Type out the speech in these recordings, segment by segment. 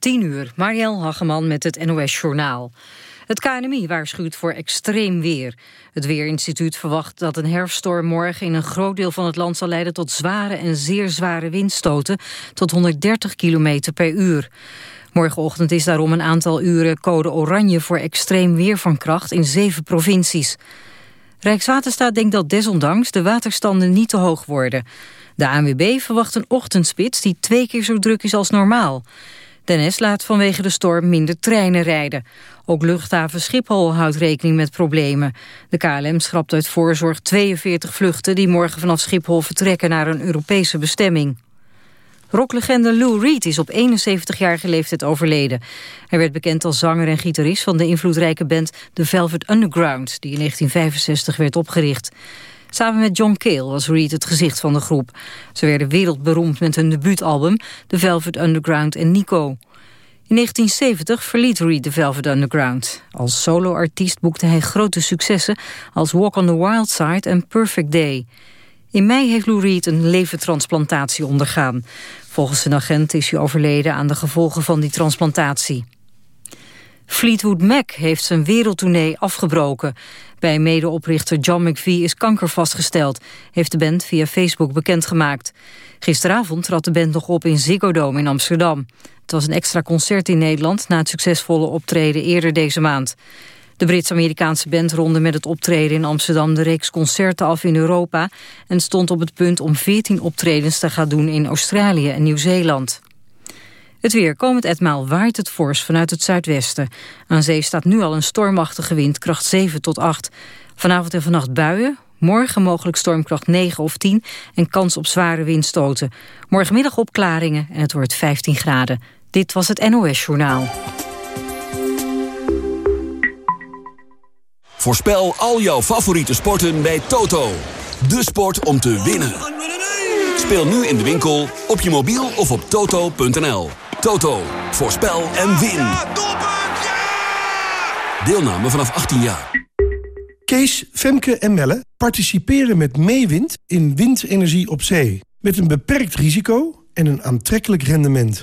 10 uur, Marielle Hageman met het NOS Journaal. Het KNMI waarschuwt voor extreem weer. Het Weerinstituut verwacht dat een herfststorm morgen... in een groot deel van het land zal leiden tot zware en zeer zware windstoten... tot 130 km per uur. Morgenochtend is daarom een aantal uren code oranje... voor extreem weer van kracht in zeven provincies. Rijkswaterstaat denkt dat desondanks de waterstanden niet te hoog worden. De ANWB verwacht een ochtendspits die twee keer zo druk is als normaal. De laat vanwege de storm minder treinen rijden. Ook luchthaven Schiphol houdt rekening met problemen. De KLM schrapt uit voorzorg 42 vluchten... die morgen vanaf Schiphol vertrekken naar een Europese bestemming. Rocklegende Lou Reed is op 71-jarige leeftijd overleden. Hij werd bekend als zanger en gitarist van de invloedrijke band The Velvet Underground... die in 1965 werd opgericht. Samen met John Cale was Reed het gezicht van de groep. Ze werden wereldberoemd met hun debuutalbum The Velvet Underground en Nico. In 1970 verliet Reed The Velvet Underground. Als soloartiest boekte hij grote successen als Walk on the Wild Side en Perfect Day. In mei heeft Lou Reed een levertransplantatie ondergaan. Volgens zijn agent is hij overleden aan de gevolgen van die transplantatie. Fleetwood Mac heeft zijn wereldtournee afgebroken. Bij medeoprichter John McVie is kanker vastgesteld... heeft de band via Facebook bekendgemaakt. Gisteravond trad de band nog op in Ziggo Dome in Amsterdam. Het was een extra concert in Nederland... na het succesvolle optreden eerder deze maand. De Brits-Amerikaanse band ronde met het optreden in Amsterdam... de reeks concerten af in Europa... en stond op het punt om 14 optredens te gaan doen in Australië en Nieuw-Zeeland. Het weer. Komend etmaal waait het fors vanuit het zuidwesten. Aan zee staat nu al een stormachtige wind, kracht 7 tot 8. Vanavond en vannacht buien. Morgen mogelijk stormkracht 9 of 10 en kans op zware windstoten. Morgenmiddag opklaringen en het wordt 15 graden. Dit was het NOS Journaal. Voorspel al jouw favoriete sporten bij Toto. De sport om te winnen. Speel nu in de winkel, op je mobiel of op toto.nl. Toto, voorspel en win. Deelname vanaf 18 jaar. Kees, Femke en Melle participeren met Meewind in windenergie op zee. Met een beperkt risico en een aantrekkelijk rendement.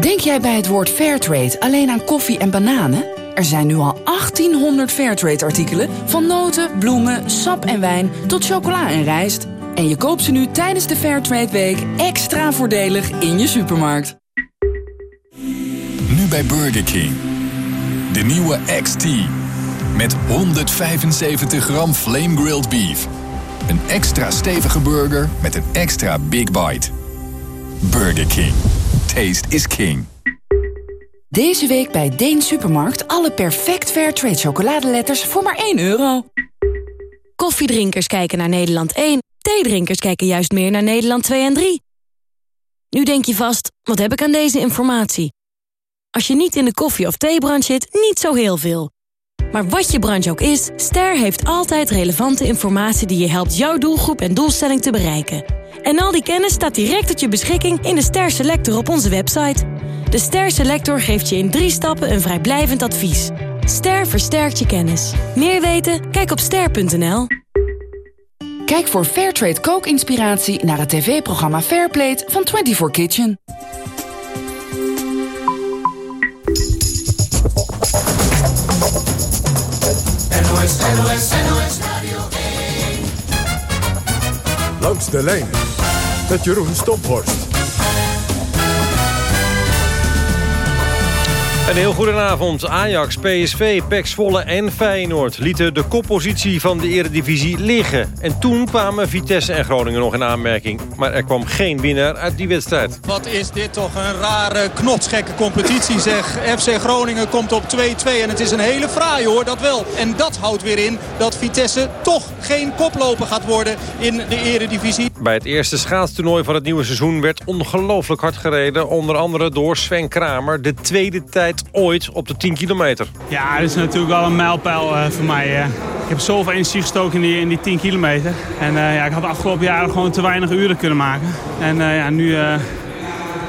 Denk jij bij het woord Fairtrade alleen aan koffie en bananen? Er zijn nu al 1800 Fairtrade-artikelen... van noten, bloemen, sap en wijn tot chocola en rijst. En je koopt ze nu tijdens de Fairtrade Week extra voordelig in je supermarkt. Nu bij Burger King. De nieuwe XT. Met 175 gram flame grilled beef. Een extra stevige burger met een extra big bite. Burger King. Taste is king. Deze week bij Deen Supermarkt alle perfect fair trade chocoladeletters voor maar 1 euro. Koffiedrinkers kijken naar Nederland 1. Theedrinkers kijken juist meer naar Nederland 2 en 3. Nu denk je vast, wat heb ik aan deze informatie? Als je niet in de koffie- of theebrand zit, niet zo heel veel. Maar wat je branche ook is, Ster heeft altijd relevante informatie... die je helpt jouw doelgroep en doelstelling te bereiken. En al die kennis staat direct tot je beschikking in de Ster Selector op onze website. De Ster Selector geeft je in drie stappen een vrijblijvend advies. Ster versterkt je kennis. Meer weten? Kijk op ster.nl. Kijk voor Fairtrade kookinspiratie naar het tv-programma Fairplate van 24 Kitchen. Radio 1. Langs de lijn met Jeroen Stomphorst. Een heel goedenavond. Ajax, PSV, PEC Zwolle en Feyenoord lieten de koppositie van de eredivisie liggen. En toen kwamen Vitesse en Groningen nog in aanmerking. Maar er kwam geen winnaar uit die wedstrijd. Wat is dit toch een rare, knotsgekke competitie zeg. FC Groningen komt op 2-2 en het is een hele fraai hoor, dat wel. En dat houdt weer in dat Vitesse toch geen koploper gaat worden in de eredivisie. Bij het eerste schaatstoernooi van het nieuwe seizoen werd ongelooflijk hard gereden. Onder andere door Sven Kramer, de tweede tijd ooit op de 10 kilometer. Ja, dit is natuurlijk wel een mijlpaal uh, voor mij. Uh. Ik heb zoveel energie gestoken in die, in die 10 kilometer. En uh, ja, ik had de afgelopen jaren gewoon te weinig uren kunnen maken. En ja, nu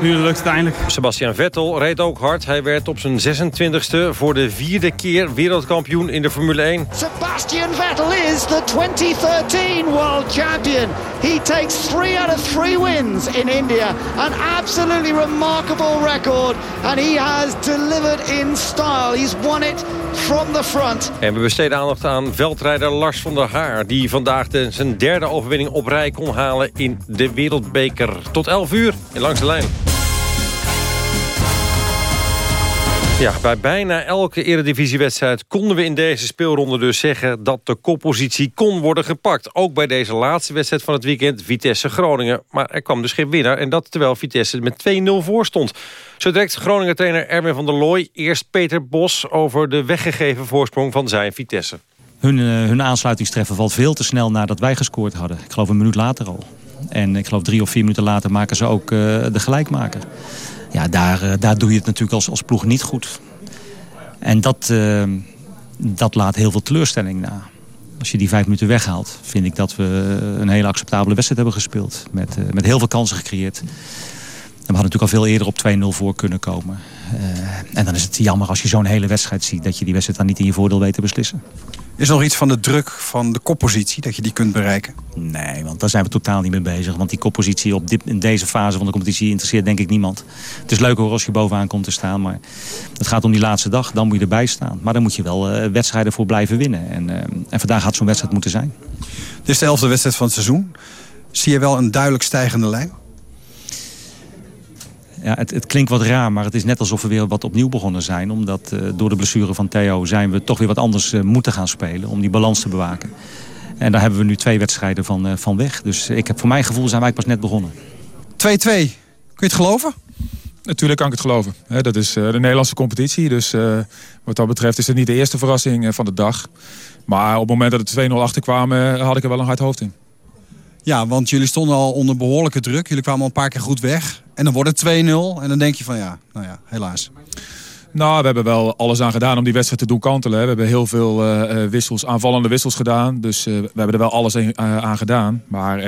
nu lukt het eindelijk. Sebastian Vettel reed ook hard. Hij werd op zijn 26e voor de vierde keer wereldkampioen in de Formule 1. Sebastian Vettel is the 2013 world champion. He takes three out of three wins in India. An absolutely remarkable record. And he has delivered in style. He's won it from the front. En we besteden aandacht aan veldrijder Lars van der Haar... die vandaag de, zijn derde overwinning op rij kon halen in de Wereldbeker. Tot 11 uur in Langs de Lijn. Ja, bij bijna elke eredivisiewedstrijd konden we in deze speelronde dus zeggen dat de koppositie kon worden gepakt. Ook bij deze laatste wedstrijd van het weekend, Vitesse Groningen. Maar er kwam dus geen winnaar en dat terwijl Vitesse met 2-0 voor stond. Zo direct Groningen-trainer Erwin van der Looy. Eerst Peter Bos over de weggegeven voorsprong van zijn Vitesse. Hun, uh, hun aansluitingstreffer valt veel te snel nadat wij gescoord hadden. Ik geloof een minuut later al. En ik geloof drie of vier minuten later maken ze ook uh, de gelijkmaker ja, daar, eh, daar doe je het natuurlijk als, als ploeg niet goed. En dat, uh, dat laat heel veel teleurstelling na. Als je die vijf minuten weghaalt, vind ik dat we een hele acceptabele wedstrijd hebben gespeeld. Met, met heel veel kansen gecreëerd. En we hadden natuurlijk al veel eerder op 2-0 voor kunnen komen. En dan is het jammer als je zo'n hele wedstrijd ziet... dat je die wedstrijd dan niet in je voordeel weet te beslissen. Is er nog iets van de druk van de koppositie, dat je die kunt bereiken? Nee, want daar zijn we totaal niet mee bezig. Want die koppositie op dit, in deze fase van de competitie interesseert denk ik niemand. Het is leuk hoor als je bovenaan komt te staan, maar het gaat om die laatste dag. Dan moet je erbij staan. Maar dan moet je wel uh, wedstrijden voor blijven winnen. En, uh, en vandaag gaat zo'n wedstrijd moeten zijn. Dit is de elfde wedstrijd van het seizoen. Zie je wel een duidelijk stijgende lijn? Ja, het, het, klinkt wat raar, maar het is net alsof we weer wat opnieuw begonnen zijn. Omdat uh, door de blessure van Theo zijn we toch weer wat anders uh, moeten gaan spelen. Om die balans te bewaken. En daar hebben we nu twee wedstrijden van, uh, van weg. Dus ik heb, voor mijn gevoel zijn wij pas net begonnen. 2-2. Kun je het geloven? Natuurlijk kan ik het geloven. dat is de Nederlandse competitie. Dus wat dat betreft is het niet de eerste verrassing van de dag. Maar op het moment dat het 2-0 achterkwamen had ik er wel een hard hoofd in. Ja, want jullie stonden al onder behoorlijke druk. Jullie kwamen al een paar keer goed weg. En dan wordt het 2-0. En dan denk je van ja, nou ja, helaas. Nou, we hebben wel alles aan gedaan om die wedstrijd te doen kantelen. We hebben heel veel uh, wissels, aanvallende wissels gedaan. Dus uh, we hebben er wel alles aan gedaan. Maar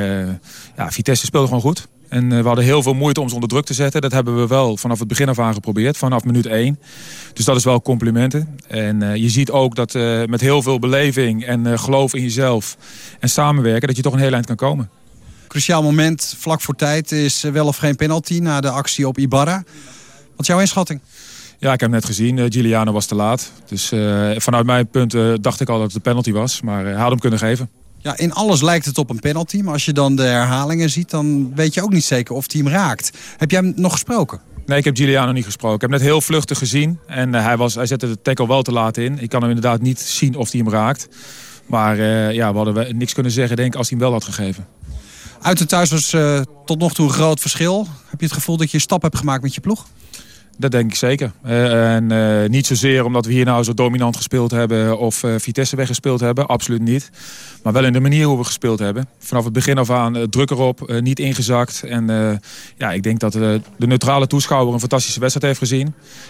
ja, Vitesse speelde gewoon goed. En we hadden heel veel moeite om ze onder druk te zetten. Dat hebben we wel vanaf het begin af aan geprobeerd. Vanaf minuut 1. Dus dat is wel complimenten. En je ziet ook dat met heel veel beleving en geloof in jezelf en samenwerken... dat je toch een heel eind kan komen. Cruciaal moment, vlak voor tijd, is wel of geen penalty... na de actie op Ibarra. Wat is jouw inschatting? Ja, ik heb net gezien. Giuliano was te laat. Dus vanuit mijn punt dacht ik al dat het een penalty was. Maar hij had hem kunnen geven. Ja, in alles lijkt het op een penalty. Maar als je dan de herhalingen ziet, dan weet je ook niet zeker of hij hem raakt. Heb jij hem nog gesproken? Nee, ik heb Giuliano niet gesproken. Ik heb net heel vluchtig gezien. En hij, was, hij zette de tackle wel te laat in. Ik kan hem inderdaad niet zien of hij hem raakt. Maar ja, we hadden niks kunnen zeggen denk als hij hem wel had gegeven. Uit en thuis was tot nog toe een groot verschil. Heb je het gevoel dat je een stap hebt gemaakt met je ploeg? Dat denk ik zeker. Uh, en uh, niet zozeer omdat we hier nou zo dominant gespeeld hebben of uh, Vitesse weggespeeld hebben. Absoluut niet. Maar wel in de manier hoe we gespeeld hebben. Vanaf het begin af aan druk erop, niet ingezakt. En ja, ik denk dat de neutrale toeschouwer een fantastische wedstrijd heeft gezien.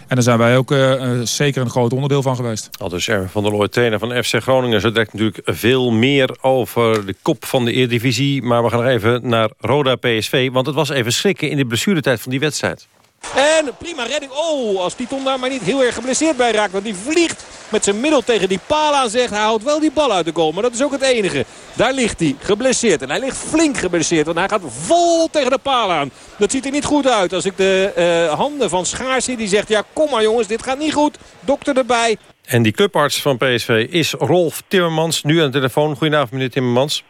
En daar zijn wij ook zeker een groot onderdeel van geweest. Al dus van der Looy, van FC Groningen. Zo direct natuurlijk veel meer over de kop van de Eredivisie. Maar we gaan even naar Roda PSV. Want het was even schrikken in de blessuretijd van die wedstrijd. En prima redding. Oh, als Titon daar maar niet heel erg geblesseerd bij raakt. Want die vliegt met zijn middel tegen die paal aan. Zegt hij houdt wel die bal uit de goal. Maar dat is ook het enige. Daar ligt hij geblesseerd. En hij ligt flink geblesseerd. Want hij gaat vol tegen de paal aan. Dat ziet er niet goed uit. Als ik de uh, handen van Schaars zie. Die zegt ja kom maar jongens dit gaat niet goed. Dokter erbij. En die clubarts van PSV is Rolf Timmermans. Nu aan de telefoon. Goedenavond meneer Timmermans.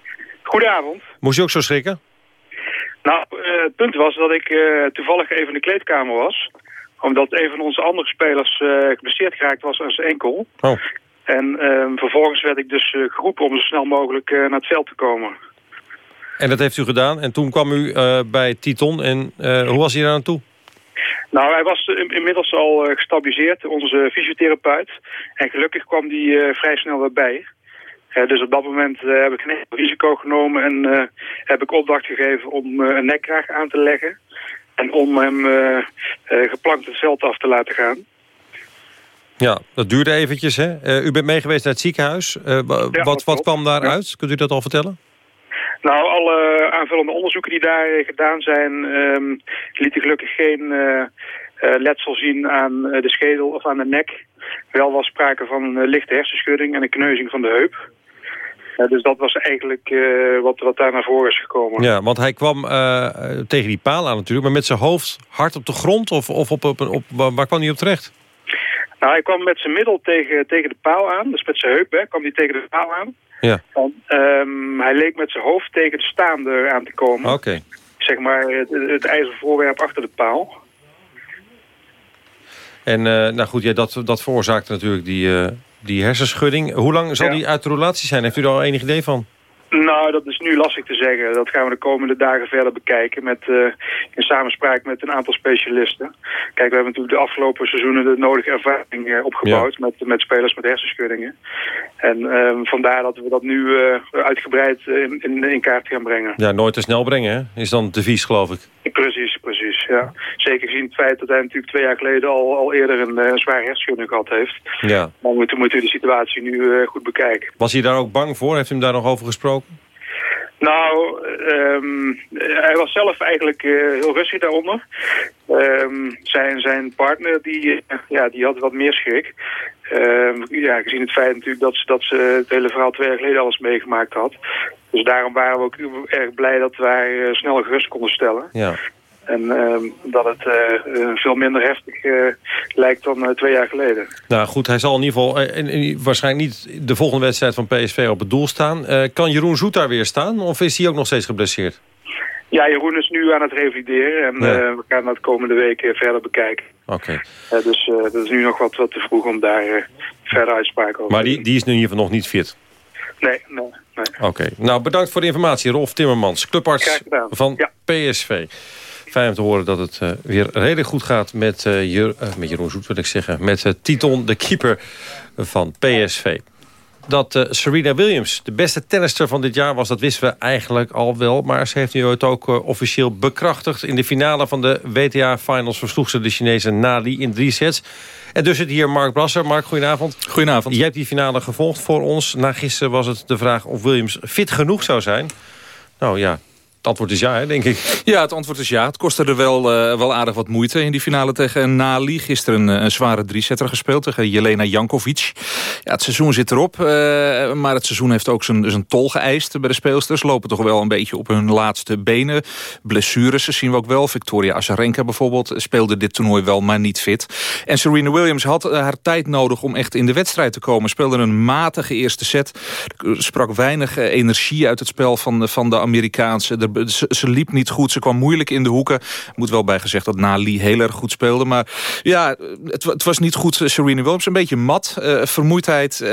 Goedenavond. Moest je ook zo schrikken? Nou, uh, het punt was dat ik uh, toevallig even in de kleedkamer was. Omdat een van onze andere spelers uh, geblesseerd geraakt was aan zijn enkel. Oh. En ehm, vervolgens werd ik dus geroepen om zo snel mogelijk naar het veld te komen. En dat heeft u gedaan. En toen kwam u bij Titon. En hoe was hij daar naartoe? Nou, hij was inmiddels al gestabiliseerd, onze fysiotherapeut. En gelukkig kwam hij vrij snel weer bij. Uh, dus op dat moment uh, heb ik geen risico genomen en uh, heb ik opdracht gegeven om een nekkraag aan te leggen. En om hem geplankt het veld af te laten gaan. Ja, dat duurde eventjes. Hè? U bent meegeweest naar het ziekenhuis. Ja, wat, wat kwam daaruit? Ja. Kunt u dat al vertellen? Nou, alle aanvullende onderzoeken die daar gedaan zijn... Um, lieten gelukkig geen letsel zien aan de schedel of aan de nek. Wel was sprake van een lichte hersenschudding en een kneuzing van de heup. Dus dat was eigenlijk uh, wat, wat daar naar voren is gekomen. Ja, want hij kwam uh, tegen die paal aan natuurlijk, maar met zijn hoofd hard op de grond of, of op, op, op, waar kwam hij op terecht? Nou, hij kwam met zijn middel tegen, tegen de paal aan, dus met zijn heup hè, kwam hij tegen de paal aan. Ja. En, um, hij leek met zijn hoofd tegen de staande aan te komen. Oké. Okay. Zeg maar het, het ijzeren voorwerp achter de paal. En uh, nou goed, ja, dat, dat veroorzaakte natuurlijk die, uh, die hersenschudding. Hoe lang zal ja. die uit de relatie zijn? Heeft u daar al enig idee van? Nou, dat is nu lastig te zeggen. Dat gaan we de komende dagen verder bekijken met, uh, in samenspraak met een aantal specialisten. Kijk, we hebben natuurlijk de afgelopen seizoenen de nodige ervaring uh, opgebouwd ja. met, met spelers met hersenschuddingen. En uh, vandaar dat we dat nu uh, uitgebreid in, in, in, kaart gaan brengen. Ja, nooit te snel brengen, hè? Is dan het devies, geloof ik. Precies, precies, ja. Zeker gezien het feit dat hij natuurlijk twee jaar geleden al, al eerder een, een zware hersenschudding gehad heeft. Ja. Dan moeten moet we de situatie nu goed bekijken. Was hij daar ook bang voor? Heeft u hem daar nog over gesproken? Nou, um, hij was zelf eigenlijk uh, heel rustig daaronder. Um, zijn, zijn partner die, uh, ja, die had wat meer schrik. Um, ja, gezien het feit natuurlijk dat ze, dat ze het hele verhaal twee jaar geleden alles meegemaakt had. Dus daarom waren we ook erg blij dat wij snel gerust konden stellen. Ja. En uh, dat het uh, veel minder heftig uh, lijkt dan twee jaar geleden. Nou goed, hij zal in ieder geval waarschijnlijk niet de volgende wedstrijd van PSV op het doel staan. kan Jeroen Zoet daar weer staan of is hij ook nog steeds geblesseerd? Ja, Jeroen is nu aan het revalideren en ja. we gaan dat de komende weken verder bekijken. Oké. Okay. dus dat is nu nog wat, wat te vroeg om daar verder uitspraak over Maar die, die is nu in ieder geval nog niet fit? Nee, nee. nee. Oké, okay. nou bedankt voor de informatie. Rolf Timmermans, clubarts van ja. PSV. Fijn om te horen dat het uh, weer redelijk goed gaat met, uh, Jer uh, met Jeroen Zoet, wil ik zeggen. Met Titon, de keeper van PSV. Dat Serena Williams de beste tennister van dit jaar was, dat wisten we eigenlijk al wel. Maar ze heeft nu het ook officieel bekrachtigd. In de finale van de WTA-finals versloeg ze de Chinese Nali in drie sets. En dus zit hier Mark Brasser. Mark, goedenavond. Goedenavond. Jij hebt die finale gevolgd voor ons. Na gisteren was het de vraag of Williams fit genoeg zou zijn. Nou ja, het antwoord is ja, denk ik. Ja, het antwoord is ja. Het kostte er wel, uh, wel aardig wat moeite in die finale tegen Nali. Gisteren een, een zware drie-setter gespeeld tegen Jelena Jankovic. Ja, het seizoen zit erop, uh, maar het seizoen heeft ook zijn, tol geëist bij de speelsters. Lopen toch wel een beetje op hun laatste benen. Blessures zien we ook wel. Victoria Azarenka bijvoorbeeld speelde dit toernooi wel, maar niet fit. En Serena Williams had haar tijd nodig om echt in de wedstrijd te komen. Speelde een matige eerste set. Sprak weinig energie uit het spel van, van de Amerikaanse. Ze, ze, liep niet goed. Ze kwam moeilijk in de hoeken. Moet wel bijgezegd dat Nali heel erg goed speelde. Maar ja, het, het was niet goed. Serena Williams een beetje mat. Uh, vermoeidheid. Uh,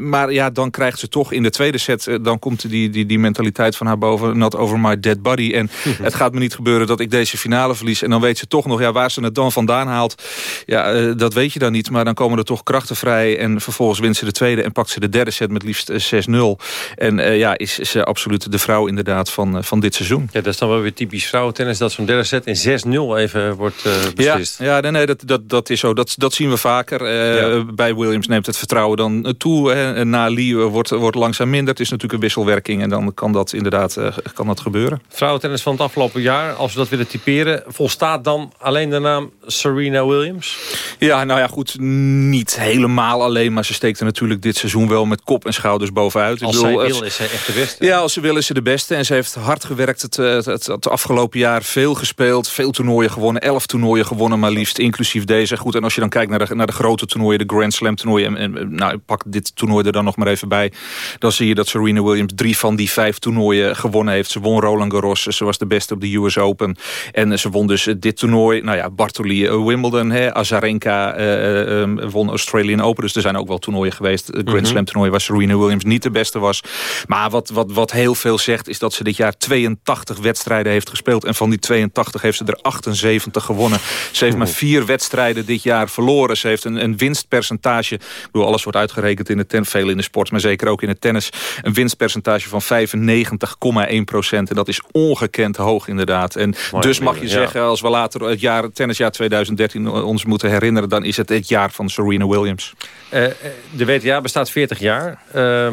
maar ja, dan krijgt ze toch in de tweede set... Uh, dan komt die, die, die mentaliteit van haar boven. Not over my dead body. En het gaat me niet gebeuren dat ik deze finale verlies. En dan weet ze toch nog ja, waar ze het dan vandaan haalt. Ja, dat weet je dan niet. Maar dan komen er toch krachten vrij. En vervolgens wint ze de tweede en pakt ze de derde set met liefst 6-0. En ja, is ze absoluut de vrouw inderdaad van, van dit seizoen. Ja, dat is dan wel weer typisch vrouwentennis... dat zo'n derde set in 6-0 even wordt uh, beslist. Ja, ja nee, nee, dat, dat, dat is zo. Dat, dat zien we vaker. Uh, ja. Bij Williams neemt het vertrouwen dan toe. Hè. Na Lee wordt, wordt langzaam minder. Het is natuurlijk een wisselwerking... en dan kan dat inderdaad uh, kan dat gebeuren. Vrouwentennis van het afgelopen jaar... als we dat willen typeren... volstaat dan alleen de naam Serena Williams? Ja, nou ja, goed. Niet helemaal alleen... maar ze steekt er natuurlijk dit seizoen wel met kop en schouders bovenuit. Als Ik bedoel, zij wil, is zij echt de beste. Ja, als ze wil is ze de beste. En ze heeft hard gewerkt het, het, het, het, afgelopen jaar veel gespeeld. Veel toernooien gewonnen. Elf toernooien gewonnen maar liefst. Inclusief deze. Goed, en als je dan kijkt naar de, naar de grote toernooien. De Grand Slam toernooien. En, en nou, pak dit toernooi er dan nog maar even bij. Dan zie je dat Serena Williams drie van die vijf toernooien gewonnen heeft. Ze won Roland Garros. Ze was de beste op de US Open. En ze won dus dit toernooi. Nou ja, Bartoli, uh, Wimbledon. Hè, Azarenka uh, um, won Australian Open. Dus er zijn ook wel toernooien geweest. Het Grand Slam toernooi waar Serena Williams niet de beste was. Maar wat, wat, wat heel veel zegt is dat ze dit jaar twee 82 wedstrijden heeft gespeeld. En van die 82 heeft ze er 78 gewonnen. Ze heeft maar vier wedstrijden dit jaar verloren. Ze heeft een, een winstpercentage. Ik bedoel, alles wordt uitgerekend in het ten, veel in de sport, maar zeker ook in het tennis. Een winstpercentage van 95,1 procent. En dat is ongekend hoog inderdaad. En dus mag je zeggen, als we later het jaar, tennisjaar 2013 ons moeten herinneren... dan is het het jaar van Serena Williams. Uh, de WTA bestaat 40 jaar. Uh,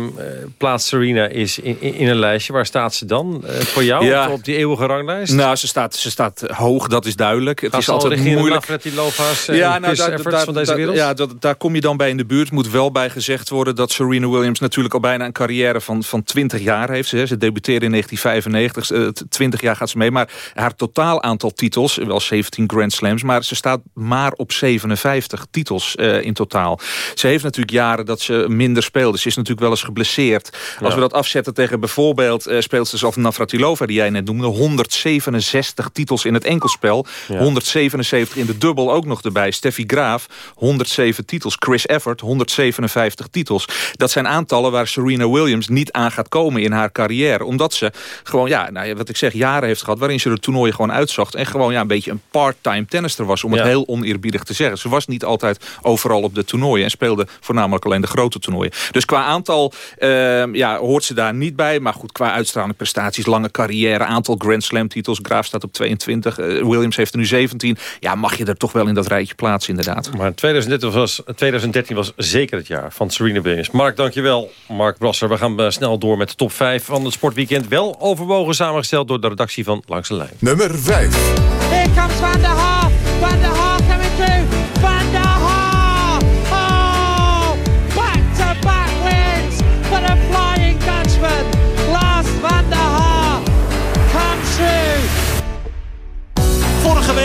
plaats Serena is in, in, een lijstje. Waar staat ze dan uh, voor jou ja. op, die eeuwige ranglijst? Nou, ze staat, ze staat hoog, dat is duidelijk. Het is altijd moeilijk. Met die Lova's ja, nou, daar, daar, van deze wereld? Ja, dat, daar kom je dan bij in de buurt. Moet wel bij gezegd worden dat Serena Williams natuurlijk al bijna een carrière van, van 20 jaar heeft. Ze, ze debuteerde in 1995, 20 jaar gaat ze mee. Maar haar totaal aantal titels, wel 17 Grand Slams... maar ze staat maar op 57 titels in totaal. Ze heeft natuurlijk jaren dat ze minder speelde. Ze is natuurlijk wel eens geblesseerd. Als we dat afzetten tegen bijvoorbeeld uh, speelsters als Navratilova... die jij net noemde, 167 titels in het enkelspel. 177 in de dubbel ook nog erbij. Steffi Graaf, 107 titels. Chris Evert, 157 titels. Dat zijn aantallen waar Serena Williams niet aan gaat komen in haar carrière. Omdat ze gewoon, ja, nou, wat ik zeg, jaren heeft gehad... waarin ze de toernooien gewoon uitzocht. En gewoon ja, een beetje een part-time tennister was. Om het heel oneerbiedig te zeggen. Ze was niet altijd overal op de toernooien. En speelde voornamelijk alleen de grote toernooien. Dus qua aantal uh, ja, hoort ze daar niet bij. Maar goed, qua uitstraling, prestaties, lange carrière... aantal Grand Slam titels. Graaf staat op 22. Uh, Williams heeft er nu 17. Ja, mag je er toch wel in dat rijtje plaatsen inderdaad. Maar 2013 was, 2013 was zeker het jaar van Serena Williams. Mark, dankjewel. Mark Brasser, we gaan uh, snel door met de top 5 van het sportweekend. Wel overwogen samengesteld door de redactie van Langs de Lijn. Nummer 5. Here comes Van der Haar. Van der Haar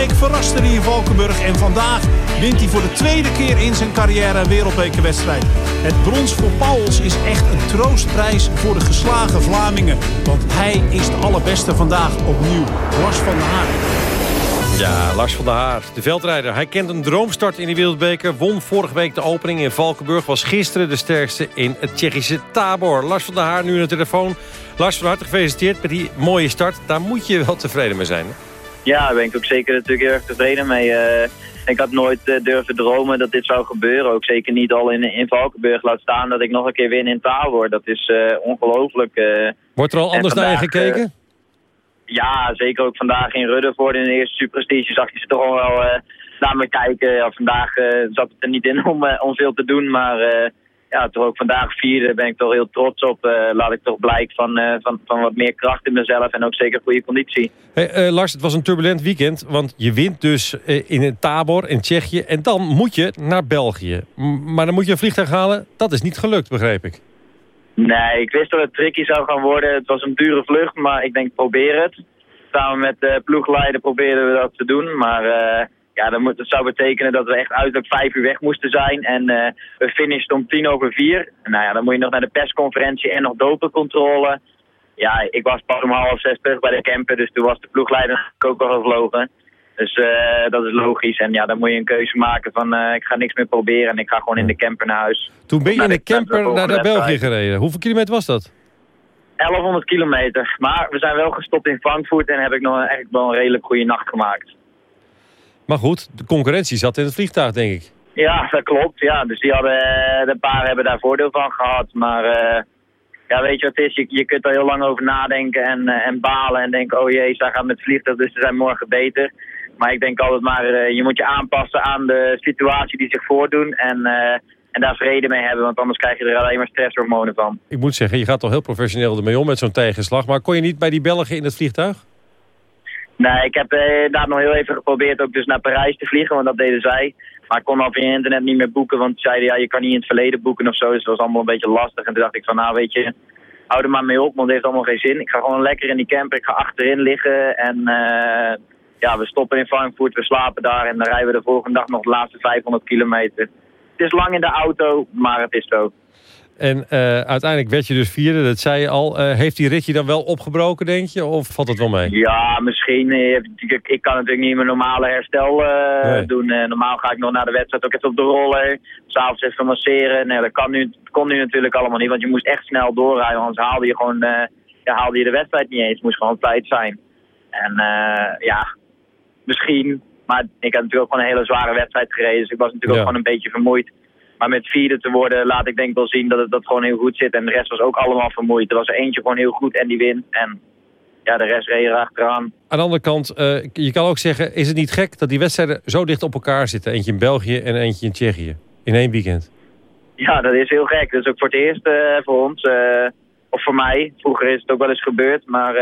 week verraste hij in Valkenburg en vandaag wint hij voor de tweede keer in zijn carrière een wereldbekerwedstrijd. Het brons voor Pauls is echt een troostprijs voor de geslagen Vlamingen. Want hij is de allerbeste vandaag opnieuw. Lars van der Haar. Ja, Lars van der Haar, de veldrijder. Hij kent een droomstart in de Wereldbeker. Won vorige week de opening in Valkenburg. Was gisteren de sterkste in het Tsjechische Tabor. Lars van der Haar nu aan de telefoon. Lars, van harte gefeliciteerd met die mooie start. Daar moet je wel tevreden mee zijn. Hè? Ja, daar ben ik ook zeker natuurlijk heel erg tevreden mee. Uh, ik had nooit uh, durven dromen dat dit zou gebeuren. Ook zeker niet al in, in Valkenburg. Laat staan dat ik nog een keer win in Tabor. Dat is uh, ongelooflijk. Wordt er al anders naar je gekeken? ja, zeker ook vandaag in Ruddervoort in de eerste Superprestige zag je ze toch al wel naar me kijken. Ja, vandaag zat het er niet in om, om veel te doen, maar ja, toch ook vandaag vierde ben ik toch heel trots op. laat ik toch blijk van, van, van wat meer kracht in mezelf en ook zeker goede conditie. Hey, Lars, het was een turbulent weekend, want je wint dus in het Tabor in Tsjechië en dan moet je naar België. M maar dan moet je een vliegtuig halen, dat is niet gelukt, begreep ik. Nee, ik wist dat het tricky zou gaan worden. Het was een dure vlucht, maar ik denk probeer het. Samen met de ploegleider probeerden we dat te doen. Maar ja, dat, moet, dat zou betekenen dat we echt uiterlijk vijf uur weg moesten zijn. En uh, we finishten om tien over vier. Nou ja, dan moet je nog naar de persconferentie en nog dopencontrole. Ja, ik was pas om half zes terug bij de camper, dus toen was de ploegleider ook al gevlogen. Dus uh, dat is logisch. En ja, dan moet je een keuze maken van uh, ik ga niks meer proberen en ik ga gewoon in de camper naar huis. Toen ben je in de camper naar, naar België gereden. Hoeveel kilometer was dat? 1100 kilometer. Maar we zijn wel gestopt in Frankfurt en heb ik nog echt wel een redelijk goede nacht gemaakt. Maar goed, de concurrentie zat in het vliegtuig, denk ik. Ja, dat klopt. Ja, dus die hadden, de paar hebben daar voordeel van gehad. Maar uh, ja, weet je wat het is? Je, je kunt er heel lang over nadenken en, uh, en balen en denken, oh jee, zij gaan met het vliegtuig, dus ze zijn morgen beter. Maar ik denk altijd maar, uh, je moet je aanpassen aan de situatie die zich voordoen. En, en daar vrede mee hebben, want anders krijg je er alleen maar stresshormonen van. Ik moet zeggen, je gaat toch heel professioneel ermee om met zo'n tegenslag. Maar kon je niet bij die Belgen in het vliegtuig? Nee, ik heb uh, inderdaad nog heel even geprobeerd ook dus naar Parijs te vliegen, want dat deden zij. Maar ik kon al via internet niet meer boeken, want zeiden ja, je kan niet in het verleden boeken of zo. Dus dat was allemaal een beetje lastig. En toen dacht ik van, nou weet je, hou er maar mee op, want het heeft allemaal geen zin. Ik ga gewoon lekker in die camper, ik ga achterin liggen en uh, ja, we stoppen in Frankfurt, we slapen daar en dan rijden we de volgende dag nog de laatste 500 kilometer. Het is lang in de auto, maar het is zo. En uh, uiteindelijk werd je dus vierde, dat zei je al. Uh, heeft die ritje dan wel opgebroken, denk je? Of valt het wel mee? Ja, misschien. Ik, ik kan natuurlijk niet mijn normale herstel uh, nee. doen. normaal ga ik nog naar de wedstrijd ook even op de roller. S'avonds even masseren. Nee, dat kan nu, kon nu natuurlijk allemaal niet, want je moest echt snel doorrijden. Anders haalde je gewoon ja, haalde je de wedstrijd niet eens. Het moest gewoon tijd zijn. En eh, ja, misschien. Maar ik heb natuurlijk ook gewoon een hele zware wedstrijd gereden. Dus ik was natuurlijk ook gewoon een beetje vermoeid. Maar met vierde te worden laat ik denk wel zien dat het dat gewoon heel goed zit. En de rest was ook allemaal vermoeid. Er was er eentje gewoon heel goed en die wint. En ja, de rest reed er achteraan. Aan de andere kant, eh, je kan ook zeggen... is het niet gek dat die wedstrijden zo dicht op elkaar zitten? Eentje in België en eentje in Tsjechië. In één weekend. Ja, dat is heel gek. Dat is ook voor het eerst eh, voor ons. eh, of voor mij. Vroeger is het ook wel eens gebeurd. Maar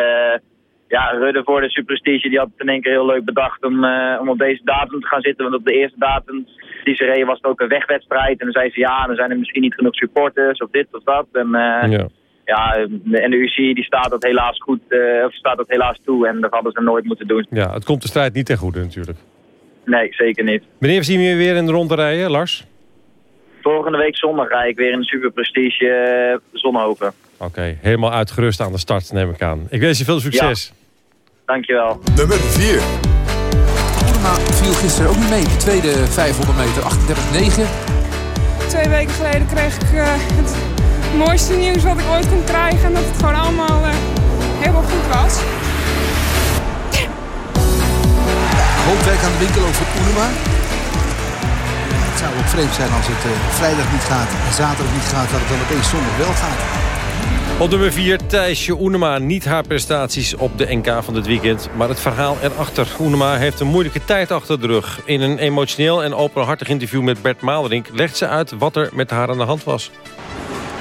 ja, Rudde voor de Superstige die had het in één keer heel leuk bedacht om, om op deze datum te gaan zitten. Want op de eerste datum die ze reden was het ook een wegwedstrijd. En dan zei ze ja, dan zijn er misschien niet genoeg supporters of dit of dat. En eh, Ja. ja, en de UCI die staat dat helaas goed, eh, of staat dat helaas toe. En dat hadden ze nooit moeten doen. Ja, het komt de strijd niet ten goede natuurlijk. Nee, zeker niet. Wanneer zien we je weer in de ronde rijden, Lars? Volgende week zondag rijd ik weer in de Super Prestige eh, Zonhoven. Oké, helemaal uitgerust aan de start, neem ik aan. Ik wens je veel succes. Dankjewel. Nummer 4. Viel gisteren ook niet mee. De tweede 500 meter, 38-9. Twee weken geleden kreeg ik eh, het mooiste nieuws wat ik ooit kon krijgen. En dat het gewoon allemaal eh, helemaal goed was. Hoopwerk aan de winkel ook voor Oenema. Het zou ook vreemd zijn als het eh, vrijdag niet gaat en zaterdag niet gaat... dat het dan opeens zondag wel gaat. Op nummer 4, Thijsje Oenema. Niet haar prestaties op de NK van dit weekend, maar het verhaal erachter. Oenema heeft een moeilijke tijd achter de rug. In een emotioneel en openhartig interview met Bert Maalderink... legt ze uit wat er met haar aan de hand was.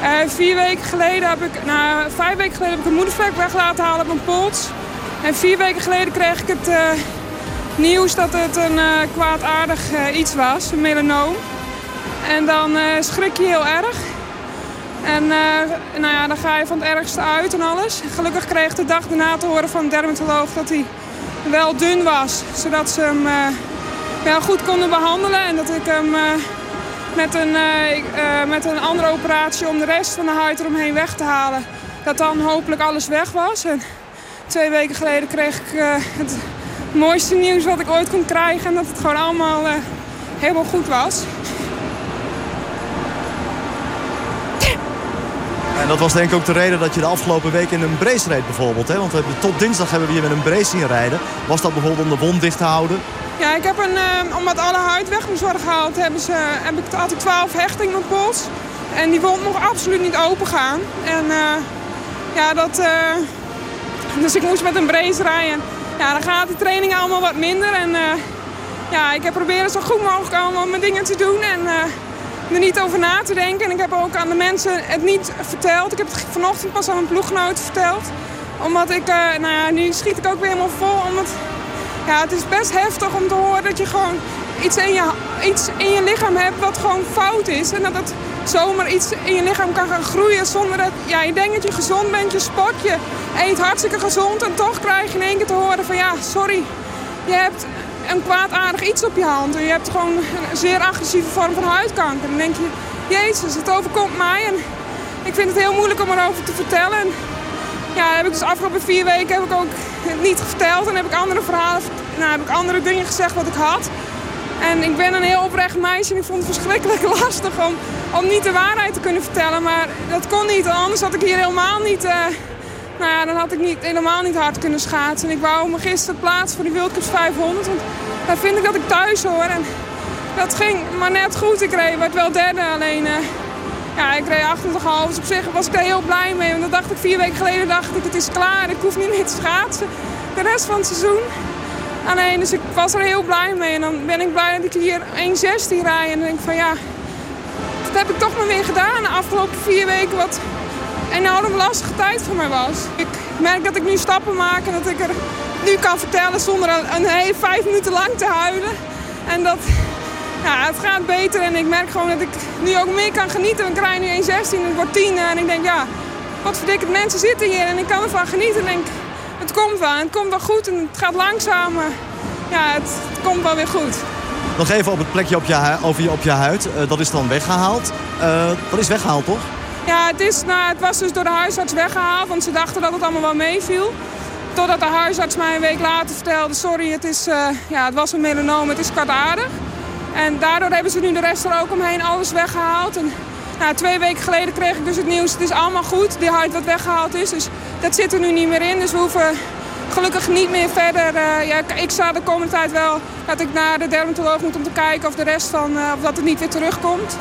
Eh, vier weken geleden heb ik, nou, vijf weken geleden heb ik een moedervlek weg laten halen op mijn pols. En vier weken geleden kreeg ik het eh, nieuws dat het een eh, kwaadaardig iets was, een melanoom. En dan schrik je heel erg. En eh, nou ja, dan ga je van het ergste uit en alles. Gelukkig kreeg ik de dag daarna te horen van een dermatoloog dat hij wel dun was. Zodat ze hem eh, wel goed konden behandelen en dat ik hem eh, met, een, met een andere operatie om de rest van de huid eromheen weg te halen. Dat dan hopelijk alles weg was. En twee weken geleden kreeg ik het mooiste nieuws wat ik ooit kon krijgen. En dat het gewoon allemaal helemaal goed was. En dat was denk ik ook de reden dat je de afgelopen week in een brace reed bijvoorbeeld. Hè? Want we tot dinsdag hebben we hier met een brace zien rijden. Was dat bijvoorbeeld om de wond dicht te houden? Ja, ik heb een, eh, omdat alle huid weg moest worden gehaald, hebben ze, heb ik altijd 12 hechtingen op mijn pols. En die wond mocht absoluut niet open gaan. En eh, ja, dat... eh, dus ik moest met een brace rijden. Ja, dan gaat de training allemaal wat minder. En ja, ik heb proberen zo goed mogelijk allemaal mijn dingen te doen. En er niet over na te denken. En ik heb ook aan de mensen het niet verteld. Ik heb het vanochtend pas aan mijn ploeggenoten verteld. Omdat ik, eh, nou ja, nu schiet ik ook weer helemaal vol. Omdat ja, het is best heftig om te horen dat je gewoon iets in je, iets in je lichaam hebt wat gewoon fout is. En dat het zomaar iets in je lichaam kan gaan groeien zonder dat... Ja, je denkt dat je gezond bent, je sport, je eet hartstikke gezond. En toch krijg je in één keer te horen van ja, sorry, je hebt een kwaadaardig iets op je hand. En je hebt gewoon een zeer agressieve vorm van huidkanker. Dan denk je, jezus, het overkomt mij. En ik vind het heel moeilijk om erover te vertellen. En ja, heb ik dus de afgelopen vier weken heb ik ook niet verteld. En heb ik andere verhalen, nou, heb ik andere dingen gezegd wat ik had. En ik ben een heel oprecht meisje en ik vond het verschrikkelijk lastig om, om niet de waarheid te kunnen vertellen. Maar dat kon niet, anders had ik hier helemaal niet... eh, nou ja, dan had ik niet, helemaal niet hard kunnen schaatsen. En ik wou me gisteren plaatsen voor die World Cups 500. Want daar vind ik dat ik thuis hoor. En dat ging maar net goed. Ik reed, werd wel derde, alleen... eh, ja, ik reed 28,5. Dus op zich was ik daar heel blij mee. Want dan dacht ik vier weken geleden, dacht ik, het is klaar. Ik hoef niet meer te schaatsen. De rest van het seizoen. Alleen, dus ik was er heel blij mee. En dan ben ik blij dat ik hier 1,16 rijd. En denk ik van ja, dat heb ik toch maar weer gedaan. De afgelopen vier weken wat een enorm lastige tijd voor mij was. Ik merk dat ik nu stappen maak en dat ik er nu kan vertellen zonder een, een hele vijf minuten lang te huilen. En dat, ja, het gaat beter en ik merk gewoon dat ik nu ook meer kan genieten. Ik rij nu 1,16 en ik word 10 en ik denk ja, wat verdikkerd mensen zitten hier en ik kan ervan genieten. En denk, het komt wel, en het komt wel goed en het gaat langzaam. Ja, het, komt wel weer goed. Nog even op het plekje op je, over je, op je huid. Eh, dat is dan weggehaald. Eh, dat is weggehaald, toch? Ja, het, is, nou, het was dus door de huisarts weggehaald, want ze dachten dat het allemaal wel meeviel. Totdat de huisarts mij een week later vertelde, sorry, het, is, eh, ja, het was een melanoom, het is kwaadaardig. En daardoor hebben ze nu de rest er ook omheen alles weggehaald. En, nou, twee weken geleden kreeg ik dus het nieuws, het is allemaal goed, die huid wat weggehaald is. Dus dat zit er nu niet meer in. Dus we hoeven gelukkig niet meer verder. Uh, ja, ik sta de komende tijd wel dat ik naar de dermatoloog moet om te kijken of de rest van, uh, of dat het niet weer terugkomt.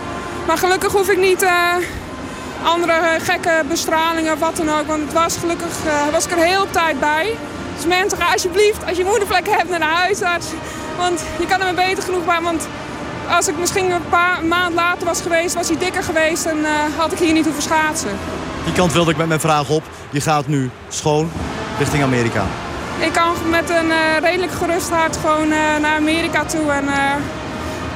Maar gelukkig hoef ik niet andere gekke bestralingen of wat dan ook. Want het was gelukkig was ik er heel op tijd bij. Dus mensen, ga alsjeblieft als je moedervlek hebt naar de huisarts. Want je kan er maar beter genoeg bij. Want als ik misschien een paar maand later was geweest, was hij dikker geweest en had ik hier niet hoeven schaatsen. Die kant wilde ik met mijn vraag op. Je gaat nu schoon richting Amerika. Ik kan met een uh, redelijk gerust hart gewoon uh, naar Amerika toe. En,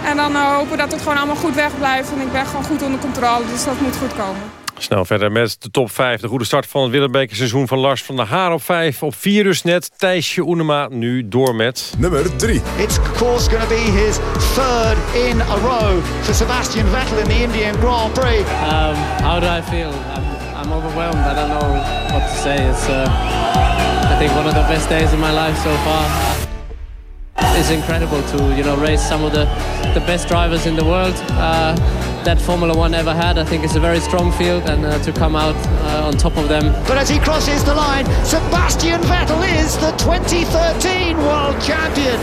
en dan hopen dat het gewoon allemaal goed wegblijft. En ik ben gewoon goed onder controle, dus dat moet goed komen. Snel verder met de top 5. De goede start van het Willembeker seizoen van Lars van der Haar op 5. Op 4 dus net Thijsje Oenema nu door met... Nummer 3. It's of course going to be his third in a row for Sebastian Vettel in the Indian Grand Prix. Um, how do I feel? I'm, I'm overwhelmed. I don't know what to say. It's... I think one of the best days of my life so far. It's incredible to you know race some of the the best drivers in the world uh, that Formula One ever had. I think it's a very strong field, and uh, to come out uh, on top of them. But as he crosses the line, Sebastian Vettel is the 2013 world champion.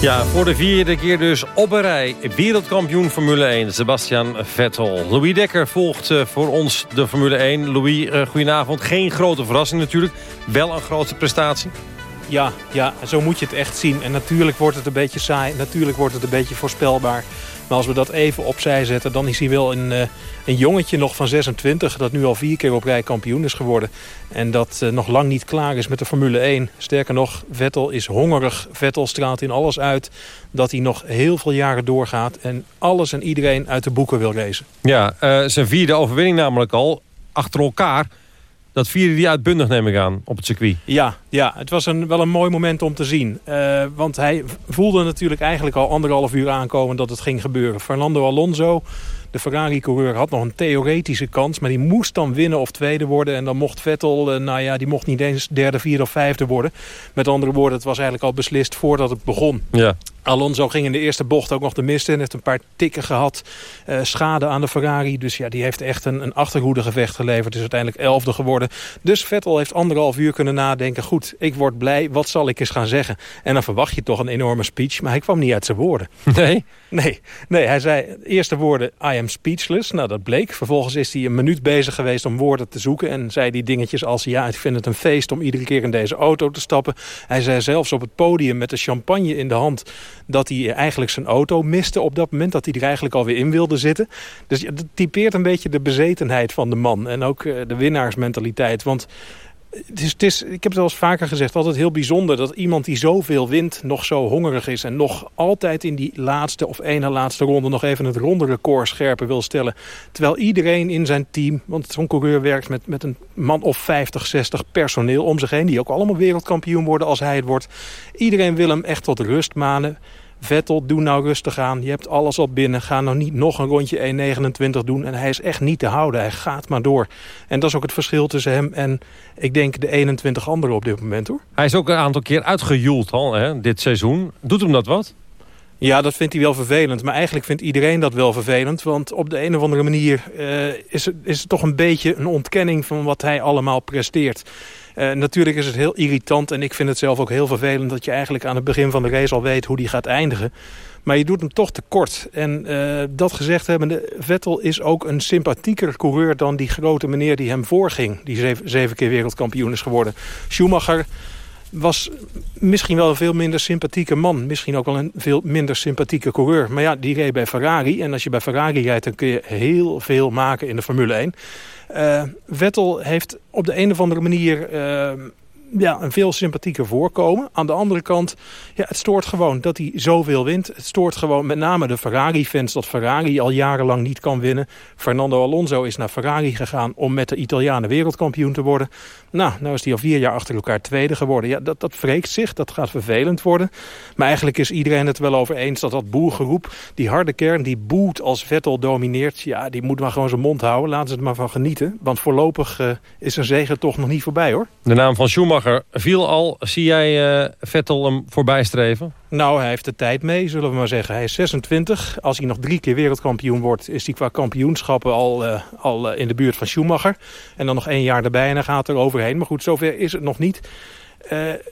Ja, voor de vierde keer dus op een rij. Wereldkampioen Formule 1, Sebastian Vettel. Louis Dekker volgt uh, voor ons de Formule 1. Louis, uh, goedenavond. Geen grote verrassing natuurlijk. Wel een grote prestatie. Ja, ja, zo moet je het echt zien. En natuurlijk wordt het een beetje saai. Natuurlijk wordt het een beetje voorspelbaar. Maar als we dat even opzij zetten, dan is hij wel een, uh, een jongetje nog van 26... dat nu al vier keer op rij kampioen is geworden. En dat uh, nog lang niet klaar is met de Formule 1. Sterker nog, Vettel is hongerig. Vettel straalt in alles uit dat hij nog heel veel jaren doorgaat... en alles en iedereen uit de boeken wil racen. Ja, uh, zijn vierde overwinning namelijk al, achter elkaar... Dat vierde die uitbundig, neem ik aan, op het circuit. Ja, ja het was een, wel een mooi moment om te zien. Uh, want hij voelde natuurlijk eigenlijk al anderhalf uur aankomen dat het ging gebeuren. Fernando Alonso, de Ferrari-coureur, had nog een theoretische kans. Maar die moest dan winnen of tweede worden. En dan mocht Vettel, uh, nou ja, die mocht niet eens derde, vierde of vijfde worden. Met andere woorden, het was eigenlijk al beslist voordat het begon. Ja. Alonso ging in de eerste bocht ook nog de mist in. Heeft een paar tikken gehad. Uh, schade aan de Ferrari. Dus ja, die heeft echt een, een achterhoedegevecht geleverd. Is uiteindelijk elfde geworden. Dus Vettel heeft anderhalf uur kunnen nadenken. Goed, ik word blij. Wat zal ik eens gaan zeggen? En dan verwacht je toch een enorme speech. Maar hij kwam niet uit zijn woorden. Nee? Nee, nee hij zei eerste woorden I am speechless. Nou, dat bleek. Vervolgens is hij een minuut bezig geweest om woorden te zoeken. En zei die dingetjes als ja, ik vind het een feest om iedere keer in deze auto te stappen. Hij zei zelfs op het podium met de champagne in de hand dat hij eigenlijk zijn auto miste op dat moment. Dat hij er eigenlijk alweer in wilde zitten. Dus ja, dat typeert een beetje de bezetenheid van de man. En ook uh, de winnaarsmentaliteit. Want het is, ik heb het al eens vaker gezegd, altijd heel bijzonder... dat iemand die zoveel wint nog zo hongerig is... en nog altijd in die laatste of ene laatste ronde... nog even het ronde record scherper wil stellen. Terwijl iedereen in zijn team... want zo'n coureur werkt met, met een man of 50, 60 personeel om zich heen... die ook allemaal wereldkampioen worden als hij het wordt. Iedereen wil hem echt tot rust manen... Vettel, doe nou rustig aan. Je hebt alles al binnen. Ga nou niet nog een rondje 1.29 doen. En hij is echt niet te houden. Hij gaat maar door. En dat is ook het verschil tussen hem en ik denk de 21 anderen op dit moment hoor. Hij is ook een aantal keer uitgejoeld al hè, dit seizoen. Doet hem dat wat? Ja, dat vindt hij wel vervelend. Maar eigenlijk vindt iedereen dat wel vervelend. Want op de een of andere manier uh, is, het, is het toch een beetje een ontkenning van wat hij allemaal presteert. Uh, natuurlijk is het heel irritant en ik vind het zelf ook heel vervelend... dat je eigenlijk aan het begin van de race al weet hoe die gaat eindigen. Maar je doet hem toch tekort. En uh, dat gezegd hebbende, Vettel is ook een sympathieker coureur... dan die grote meneer die hem voorging. Die zeven, zeven keer wereldkampioen is geworden. Schumacher was misschien wel een veel minder sympathieke man. Misschien ook wel een veel minder sympathieke coureur. Maar ja, die reed bij Ferrari. En als je bij Ferrari rijdt, dan kun je heel veel maken in de Formule 1. Uh, Vettel heeft op de een of andere manier uh, ja, een veel sympathieker voorkomen. Aan de andere kant, ja, het stoort gewoon dat hij zoveel wint. Het stoort gewoon met name de Ferrari-fans dat Ferrari al jarenlang niet kan winnen. Fernando Alonso is naar Ferrari gegaan om met de Italianen wereldkampioen te worden. Nou, nou is hij al vier jaar achter elkaar tweede geworden. Ja, dat, dat wreekt zich, dat gaat vervelend worden. Maar eigenlijk is iedereen het wel over eens dat dat boergeroep, die harde kern, die boet als Vettel domineert, ja, die moet maar gewoon zijn mond houden. Laten ze er maar van genieten. Want voorlopig uh, is een zegen toch nog niet voorbij hoor. De naam van Schumacher Viel al. Zie jij uh, Vettel hem voorbij streven? Nou, hij heeft de tijd mee, zullen we maar zeggen. Hij is 26. Als hij nog drie keer wereldkampioen wordt... is hij qua kampioenschappen al, uh, al uh, in de buurt van Schumacher. En dan nog één jaar erbij en dan gaat er overheen. Maar goed, zover is het nog niet.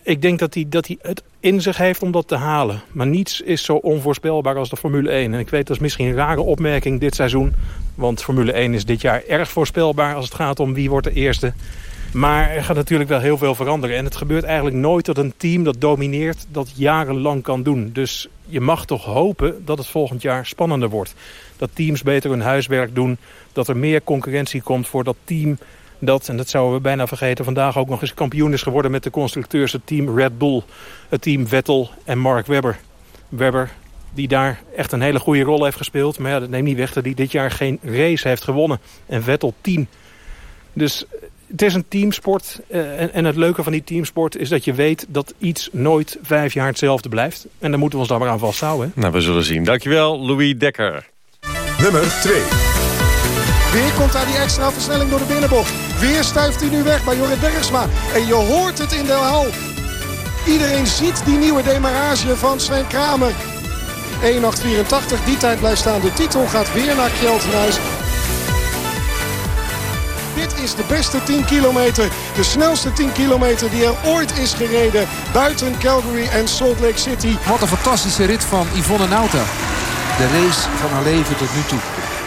ik denk dat hij, dat hij het in zich heeft om dat te halen. Maar niets is zo onvoorspelbaar als de Formule 1. En ik weet, dat is misschien een rare opmerking dit seizoen. Want Formule 1 is dit jaar erg voorspelbaar als het gaat om wie wordt de eerste... Maar er gaat natuurlijk wel heel veel veranderen. En het gebeurt eigenlijk nooit dat een team dat domineert dat jarenlang kan doen. Dus je mag toch hopen dat het volgend jaar spannender wordt. Dat teams beter hun huiswerk doen. Dat er meer concurrentie komt voor dat team dat, en dat zouden we bijna vergeten, vandaag ook nog eens kampioen is geworden met de constructeurs. Het team Red Bull, het team Vettel en Mark Webber. Webber die daar echt een hele goede rol heeft gespeeld. Maar ja, dat neemt niet weg dat hij dit jaar geen race heeft gewonnen. En Vettel 10. Dus het is een teamsport. Uh, en, en, het leuke van die teamsport is dat je weet dat iets nooit vijf jaar hetzelfde blijft. En daar moeten we ons dan maar aan vasthouden. Nou, we zullen zien. Dankjewel, Louis Dekker. Nummer 2. Weer komt daar die extra versnelling door de binnenbocht. Weer stuift hij nu weg bij Jorrit Bergsma. En je hoort het in de hal. Iedereen ziet die nieuwe demarage van Sven Kramer. 1.884, die tijd blijft staan. De titel gaat weer naar Kjeltenhuis. Dit is de beste 10 kilometer. De snelste 10 kilometer die er ooit is gereden. Buiten Calgary en Salt Lake City. Wat een fantastische rit van Yvonne Nauta. De race van haar leven tot nu toe.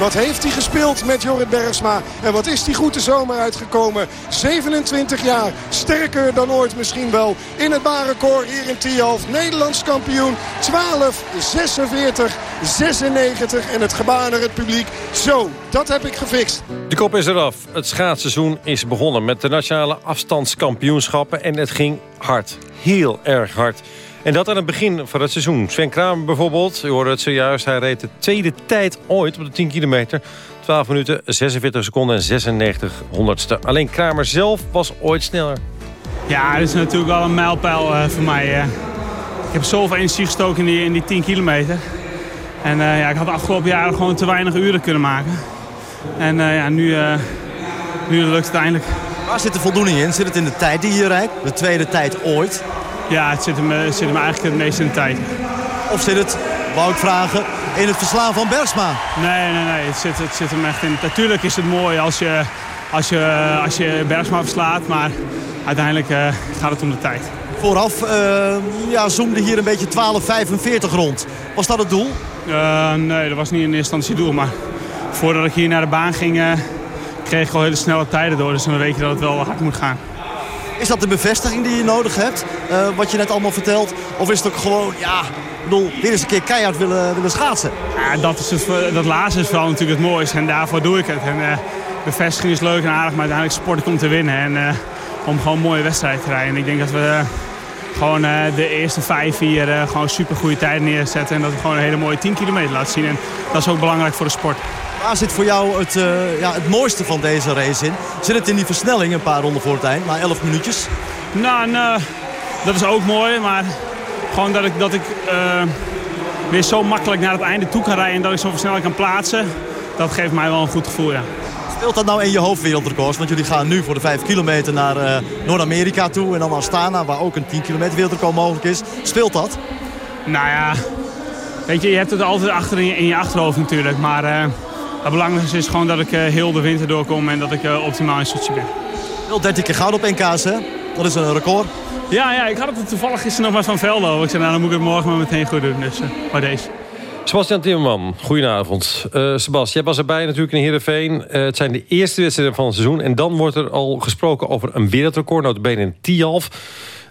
Wat heeft hij gespeeld met Jorrit Bergsma? En wat is die goed zomer uitgekomen? 27 jaar, sterker dan ooit misschien wel. In het baanrecord hier in Tialf. Nederlands kampioen. 12, 46, 96. En het gebaar het publiek. Zo, dat heb ik gefixt. De kop is eraf. Het schaatsseizoen is begonnen met de nationale afstandskampioenschappen. En het ging hard. Heel erg hard. En dat aan het begin van het seizoen. Sven Kramer bijvoorbeeld, u hoorde het zojuist... hij reed de tweede tijd ooit op de 10 kilometer. 12 minuten, 46 seconden en 96 honderdste. Alleen Kramer zelf was ooit sneller. Ja, dat is natuurlijk wel een mijlpaal uh, voor mij. Uh. Ik heb zoveel energie gestoken in die, in die 10 kilometer. En uh, ja, ik had de afgelopen jaren gewoon te weinig uren kunnen maken. En ja, nu, nu lukt het eindelijk. Waar zit de voldoening in? Zit het in de tijd die je rijdt? De tweede tijd ooit? Ja, het zit hem, het zit hem eigenlijk het meest in de tijd. Of zit het, wou ik vragen, in het verslaan van Bergsma? Nee, nee, nee. Het zit, het zit hem echt in. Natuurlijk is het mooi als je, als je, als je Bergsma verslaat, maar uiteindelijk uh, gaat het om de tijd. Vooraf uh, ja, zoomde hier een beetje 12.45 rond. Was dat het doel? Uh, nee, dat was niet in eerste instantie het doel. Maar voordat ik hier naar de baan ging, kreeg ik al hele snelle tijden door. Dus dan weet je dat het wel hard moet gaan. Is dat de bevestiging die je nodig hebt? Uh, wat je net allemaal vertelt? Of is het ook gewoon, ja, bedoel, weer eens een keer keihard willen, schaatsen? Ja, dat, is het, dat laatste is vooral natuurlijk het mooiste. En daarvoor doe ik het. En bevestiging is leuk en aardig, maar uiteindelijk sport om te winnen. En uh, om gewoon een mooie wedstrijd te rijden. En ik denk dat we gewoon de eerste vijf hier gewoon super goede tijden neerzetten. En dat we gewoon een hele mooie 10 kilometer laten zien. En dat is ook belangrijk voor de sport. Waar zit voor jou het, uh, ja, het mooiste van deze race in? Zit het in die versnelling een paar ronden voor het eind, na 11 minuutjes? Nou, nou, dat is ook mooi, maar gewoon dat ik, dat ik uh, weer zo makkelijk naar het einde toe kan rijden... en dat ik zo versnelling kan plaatsen, dat geeft mij wel een goed gevoel, ja. Speelt dat nou in je hoofdwereldrecords? Want jullie gaan nu voor de 5 kilometer naar uh, Noord-Amerika toe en dan Astana... waar ook een 10 kilometer wereldrecord mogelijk is. Speelt dat? Nou ja, weet je, je hebt het altijd achter in je, in je achterhoofd natuurlijk, maar... Het belangrijkste is gewoon dat ik uh, heel de winter doorkom en dat ik uh, optimaal in Sochi ben. Wel 13 keer goud op NK's, hè? Dat is een record. Ja, ja ik had het toevallig gisteren nog maar van Veldo. Ik zei, nou, dan moet ik het morgen maar meteen goed doen. Dus uh, bij deze. Sebastian Timmerman, goedenavond. Uh, Sebas, jij was erbij natuurlijk in Heerenveen. Uh, het zijn de eerste wedstrijden van het seizoen. En dan wordt er al gesproken over een wereldrecord. Notabene in Tialf.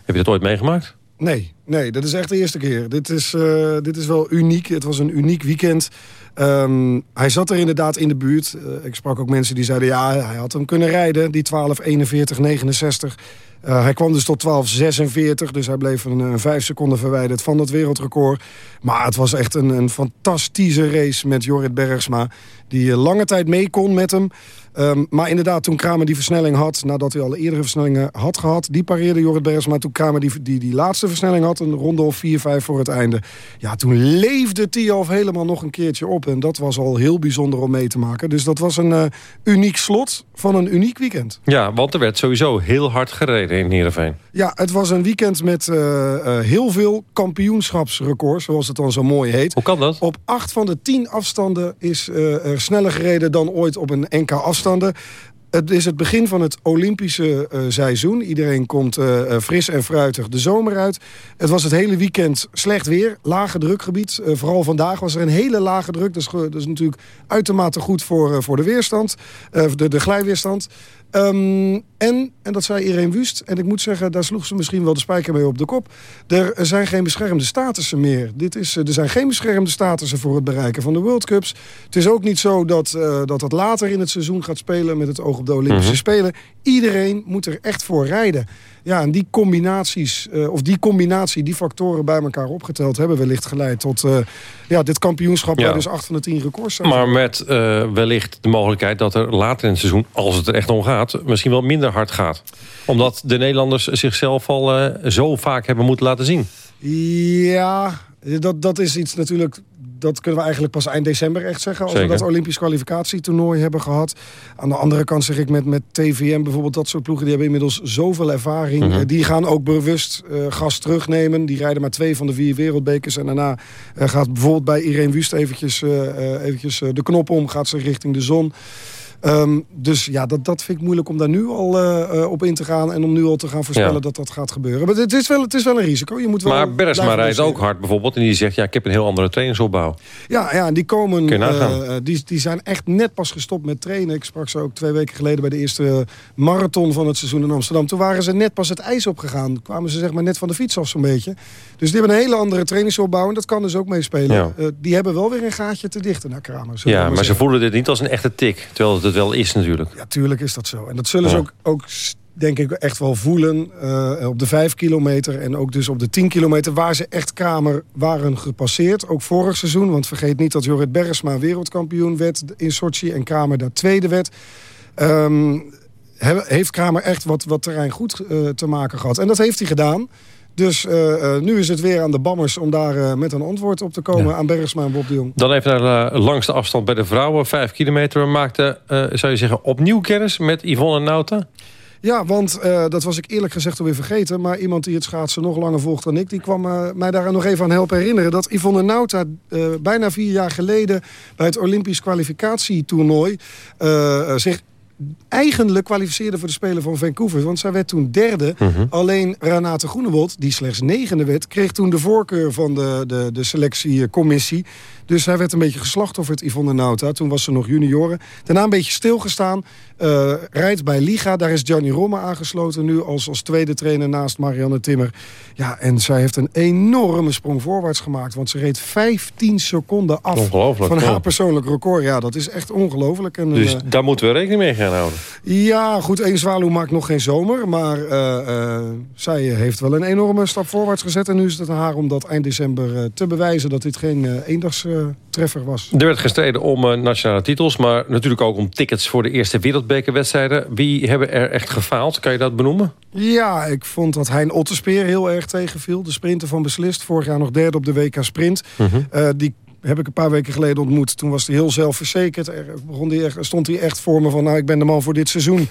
Heb je dat ooit meegemaakt? Nee, nee, dat is echt de eerste keer. Dit is, uh, dit is wel uniek. Het was een uniek weekend. Um, hij zat er inderdaad in de buurt. Uh, ik sprak ook mensen die zeiden... ja, hij had hem kunnen rijden, die 12, 41, 69. Uh, hij kwam dus tot 12.46, dus hij bleef een, een vijf seconden verwijderd van dat wereldrecord. Maar het was echt een, een fantastische race met Jorrit Bergsma... die lange tijd mee kon met hem... Um, maar inderdaad, toen Kramer die versnelling had... nadat hij al eerdere versnellingen had gehad... die pareerde Jorrit Bergsma. Toen Kramer die, die, die laatste versnelling had. Een ronde of 4, 5 voor het einde. Ja, toen leefde Tialf helemaal nog een keertje op. En dat was al heel bijzonder om mee te maken. Dus dat was een uniek slot van een uniek weekend. Ja, want er werd sowieso heel hard gereden in Heerenveen. Ja, het was een weekend met uh, uh, heel veel kampioenschapsrecords, zoals het dan zo mooi heet. Hoe kan dat? Op acht van de tien afstanden is er sneller gereden dan ooit op een NK afstanden. Het is het begin van het Olympische uh, seizoen. Iedereen komt uh, fris en fruitig de zomer uit. Het was het hele weekend slecht weer. Lage drukgebied. Uh, vooral vandaag was er een hele lage druk. Dat is, dat is natuurlijk uitermate goed voor, voor de weerstand. de, de glijweerstand. Um, en, en dat zei Irene Wust, en ik moet zeggen, daar sloeg ze misschien wel de spijker mee op de kop. Er zijn geen beschermde statussen meer. Dit is, er zijn geen beschermde statussen voor het bereiken van de World Cups. Het is ook niet zo dat, uh, dat het later in het seizoen gaat spelen met het oog op de Olympische Mhm. Spelen. Iedereen moet er echt voor rijden. Ja, en die combinaties, uh, of die combinatie, die factoren bij elkaar opgeteld... hebben wellicht geleid tot uh, ja, dit kampioenschap... Ja. waar dus 8 van de 10 records zijn. Maar met uh, wellicht de mogelijkheid dat er later in het seizoen... als het er echt om gaat, misschien wel minder hard gaat. Omdat de Nederlanders zichzelf al zo vaak hebben moeten laten zien. Ja, dat, dat is iets natuurlijk... Dat kunnen we eigenlijk pas eind december echt zeggen. Als Zeker. we dat Olympisch kwalificatietoernooi hebben gehad. Aan de andere kant zeg ik met, met TVM bijvoorbeeld... dat soort ploegen die hebben inmiddels zoveel ervaring. Mhm. Uh, die gaan ook bewust uh, gas terugnemen. Die rijden maar twee van de vier wereldbekers. En daarna uh, gaat bijvoorbeeld bij Irene Wust eventjes, eventjes de knop om. Gaat ze richting de zon. Um, dus ja, dat, dat vind ik moeilijk om daar nu al uh, op in te gaan... en om nu al te gaan voorspellen Ja. dat dat gaat gebeuren. Maar het is wel, het is wel een risico. Je moet wel Maar Bergsma rijdt ook hard bijvoorbeeld. En die zegt, ja, ik heb een heel andere trainingsopbouw. Ja, ja die komen. Uh, die, die zijn echt net pas gestopt met trainen. Ik sprak ze ook twee weken geleden bij de eerste marathon van het seizoen in Amsterdam. Toen waren ze net pas het ijs opgegaan. Kwamen ze zeg maar net van de fiets af zo'n beetje. Dus die hebben een hele andere trainingsopbouw. En dat kan dus ook meespelen. Ja. Uh, die hebben wel weer een gaatje te dichten naar Kramer. Ja, maar ze zeggen. voelen dit niet als een echte tik. Terwijl het het wel is natuurlijk. Ja, tuurlijk is dat zo. En dat zullen ze ook, ook denk ik echt wel voelen uh, op de 5 kilometer en ook dus op de 10 kilometer... waar ze echt Kramer waren gepasseerd, ook vorig seizoen. Want vergeet niet dat Jorrit Bergsma wereldkampioen werd in Sochi... en Kramer daar tweede werd. Um, he, heeft Kramer echt wat, wat terrein goed uh, te maken gehad. En dat heeft hij gedaan. Dus uh, uh, nu is het weer aan de bammers om daar uh, met een antwoord op te komen... Ja. aan Bergsma en Bob de Jong. Dan even naar de langste afstand bij de vrouwen. Vijf kilometer. We maakten, zou je zeggen, opnieuw kennis met Yvonne Nauta. Ja, want uh, dat was ik eerlijk gezegd alweer vergeten. Maar iemand die het schaatsen nog langer volgt dan ik... die kwam uh, mij daar nog even aan helpen herinneren... dat Yvonne Nauta uh, bijna vier jaar geleden... bij het Olympisch kwalificatietoernooi... zich eigenlijk kwalificeerde voor de Spelen van Vancouver. Want zij werd toen derde. Mhm. Alleen Renate Groenewold, die slechts negende werd... kreeg toen de voorkeur van de, de, de selectiecommissie. Dus hij werd een beetje geslachtofferd, Yvonne Nauta. Toen was ze nog junioren. Daarna een beetje stilgestaan. Uh, rijdt bij Liga. Daar is Gianni Romme aangesloten nu als, als tweede trainer naast Marianne Timmer. Ja, en zij heeft een enorme sprong voorwaarts gemaakt. Want ze reed 15 seconden af van haar ja. persoonlijk record. Ja, dat is echt ongelooflijk. En, dus uh, daar moeten we rekening mee gaan houden. Ja, goed, één zwaluw maakt nog geen zomer. Maar uh, zij heeft wel een enorme stap voorwaarts gezet. En nu is het aan haar om dat eind december te bewijzen... dat dit geen eendagstreffer was. Er werd gestreden om nationale titels... maar natuurlijk ook om tickets voor de eerste wereldbekerwedstrijden. Wie hebben er echt gefaald? Kan je dat benoemen? Ja, ik vond dat Hein Otterspeer heel erg tegenviel. De sprinter van Beslist. Vorig jaar nog derde op de WK Sprint. Mhm. Uh, die heb ik een paar weken geleden ontmoet. Toen was hij heel zelfverzekerd. Er begon die echt, stond hij echt voor me van... nou, ik ben de man voor dit seizoen.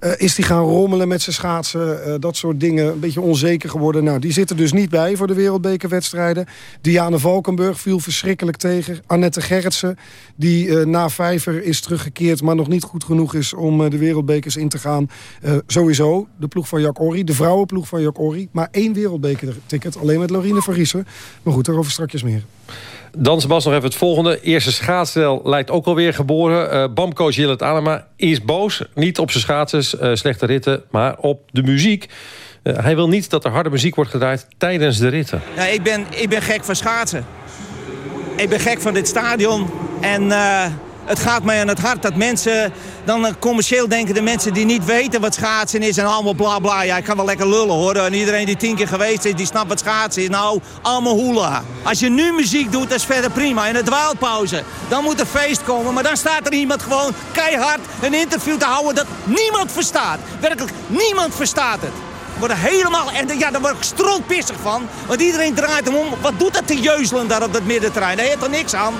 Uh, is hij gaan rommelen met zijn schaatsen, uh, dat soort dingen. Een beetje onzeker geworden. Nou, die zitten dus niet bij voor de wereldbekerwedstrijden. Diane Valkenburg viel verschrikkelijk tegen. Annette Gerritsen, die uh, na vijver is teruggekeerd... maar nog niet goed genoeg is om de wereldbekers in te gaan. sowieso de ploeg van Jack de vrouwenploeg van Jack. Maar één wereldbekerticket, alleen met Lorine van Riesen. Maar goed, daarover strakjes meer. Dan Sebas nog even het volgende. Eerste schaatsdel lijkt ook alweer geboren. Uh, Bamcoach Jillet Anema is boos. Niet op zijn schaatsers, uh, slechte ritten, maar op de muziek. Uh, hij wil niet dat er harde muziek wordt gedraaid tijdens de ritten. Ja, ik, ben, ik ben gek van schaatsen. Ik ben gek van dit stadion. En eh, het gaat mij aan het hart dat mensen... dan commercieel denken de mensen die niet weten wat schaatsen is... en allemaal bla bla. Ja, ik kan wel lekker lullen hoor. En iedereen die tien keer geweest is, die snapt wat schaatsen is. Nou, allemaal hoela. Als je nu muziek doet, dat is verder prima. In de dwaalpauze, dan moet er feest komen. Maar dan staat er iemand gewoon keihard een interview te houden... dat niemand verstaat. Werkelijk, niemand verstaat het. word er helemaal... En ja, daar word ik strontpissig van. Want iedereen draait hem om. Wat doet dat te jeuzelen daar op dat middenterrein? Daar heeft er niks aan.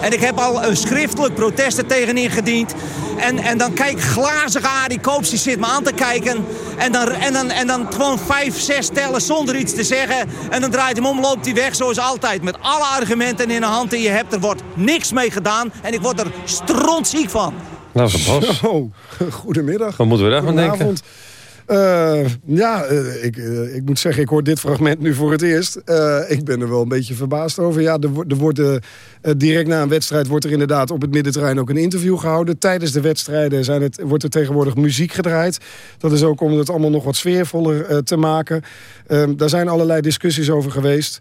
En ik heb al een schriftelijk protest er tegen ingediend. En, en dan kijk glazige Arie Koops, die zit me aan te kijken. En dan, en, dan, en dan gewoon vijf, zes tellen zonder iets te zeggen. En dan draait hem om, loopt hij weg zoals altijd. Met alle argumenten in de hand die je hebt. Er wordt niks mee gedaan. En ik word er strontziek van. Nou, zo Bas. Zo, goedemiddag. Wat moeten we daarvan denken? Eh, ja, eh, ik, eh, ik moet zeggen, ik hoor dit fragment nu voor het eerst. Ik ben er wel een beetje verbaasd over. Ja, er, er wordt, direct na een wedstrijd wordt er inderdaad op het middenterrein ook een interview gehouden. Tijdens de wedstrijden zijn het, wordt er tegenwoordig muziek gedraaid. Dat is ook om het allemaal nog wat sfeervoller te maken. Ehm, daar zijn allerlei discussies over geweest.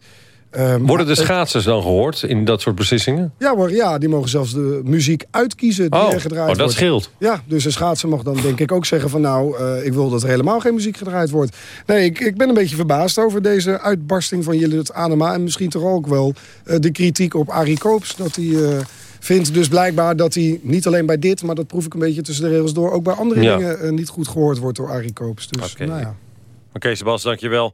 Ehm, Worden de maar- schaatsers dan gehoord in dat soort beslissingen? Ja hoor, ja, die mogen zelfs de muziek uitkiezen die Oh, er gedraaid oh, dat wordt. scheelt. Ja, dus een schaatser mag dan denk ik ook zeggen van nou, eh, ik wil dat er helemaal geen muziek gedraaid wordt. Nee, ik, ik ben een beetje verbaasd over deze uitbarsting van Jillet Anema. En misschien toch ook wel eh, de kritiek op Arie Koops. Dat hij eh, vindt dus blijkbaar dat hij niet alleen bij dit, maar dat proef ik een beetje tussen de regels door, ook bij andere Ja. dingen eh, niet goed gehoord wordt door Arie Koops. Dus Oké. nou ja. Oké, Sebas, dankjewel.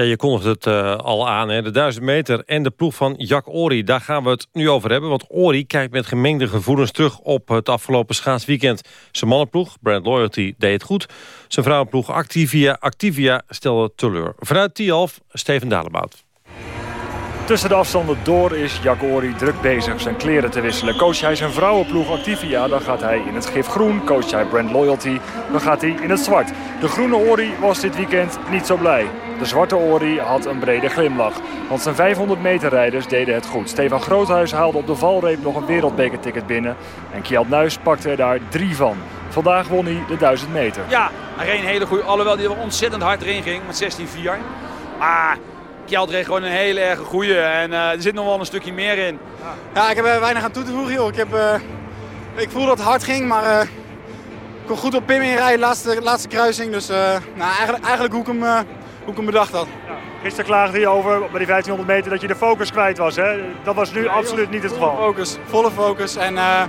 Ja, je kondigt het eh, al aan, hè? de 1000 meter en de ploeg van Jack Ori. Daar gaan we het nu over hebben, want Ori kijkt met gemengde gevoelens terug op het afgelopen schaatsweekend. Zijn mannenploeg, Brand Loyalty, deed het goed. Zijn vrouwenploeg Activia, Activia stelde teleur. Vanuit Tialf, Steven Dalebout. Tussen de afstanden door is Jack Ori druk bezig zijn kleren te wisselen. Coach hij zijn vrouwenploeg Activia, dan gaat hij in het gif groen. Coach hij Brand Loyalty, dan gaat hij in het zwart. De groene Ori was dit weekend niet zo blij. De zwarte Ori had een brede glimlach. Want zijn 500 meter rijders deden het goed. Stefan Groothuis haalde op de valreep nog een wereldbekerticket binnen. En Kjeld Nuis pakte er daar drie van. Vandaag won hij de 1000 meter. Ja, hij een hele goede. Alhoewel hij er ontzettend hard erin ging met 16-4. Maar Kjeld reed gewoon een hele erg goede. En eh, er zit nog wel een stukje meer in. Ja, ik heb er weinig aan toe te voegen, joh. Ik, heb, eh, ik voel dat het hard ging, maar eh, ik kon goed op Pim inrijden, laatste, laatste kruising. Dus eh, nou, eigenlijk, eigenlijk hoe, ik hem, eh, hoe ik hem bedacht had. Gisteren klaagde hij over bij die 1500 meter dat je de focus kwijt was. Hè? Dat was nu absoluut niet het Volle geval. focus, volle focus. En eh,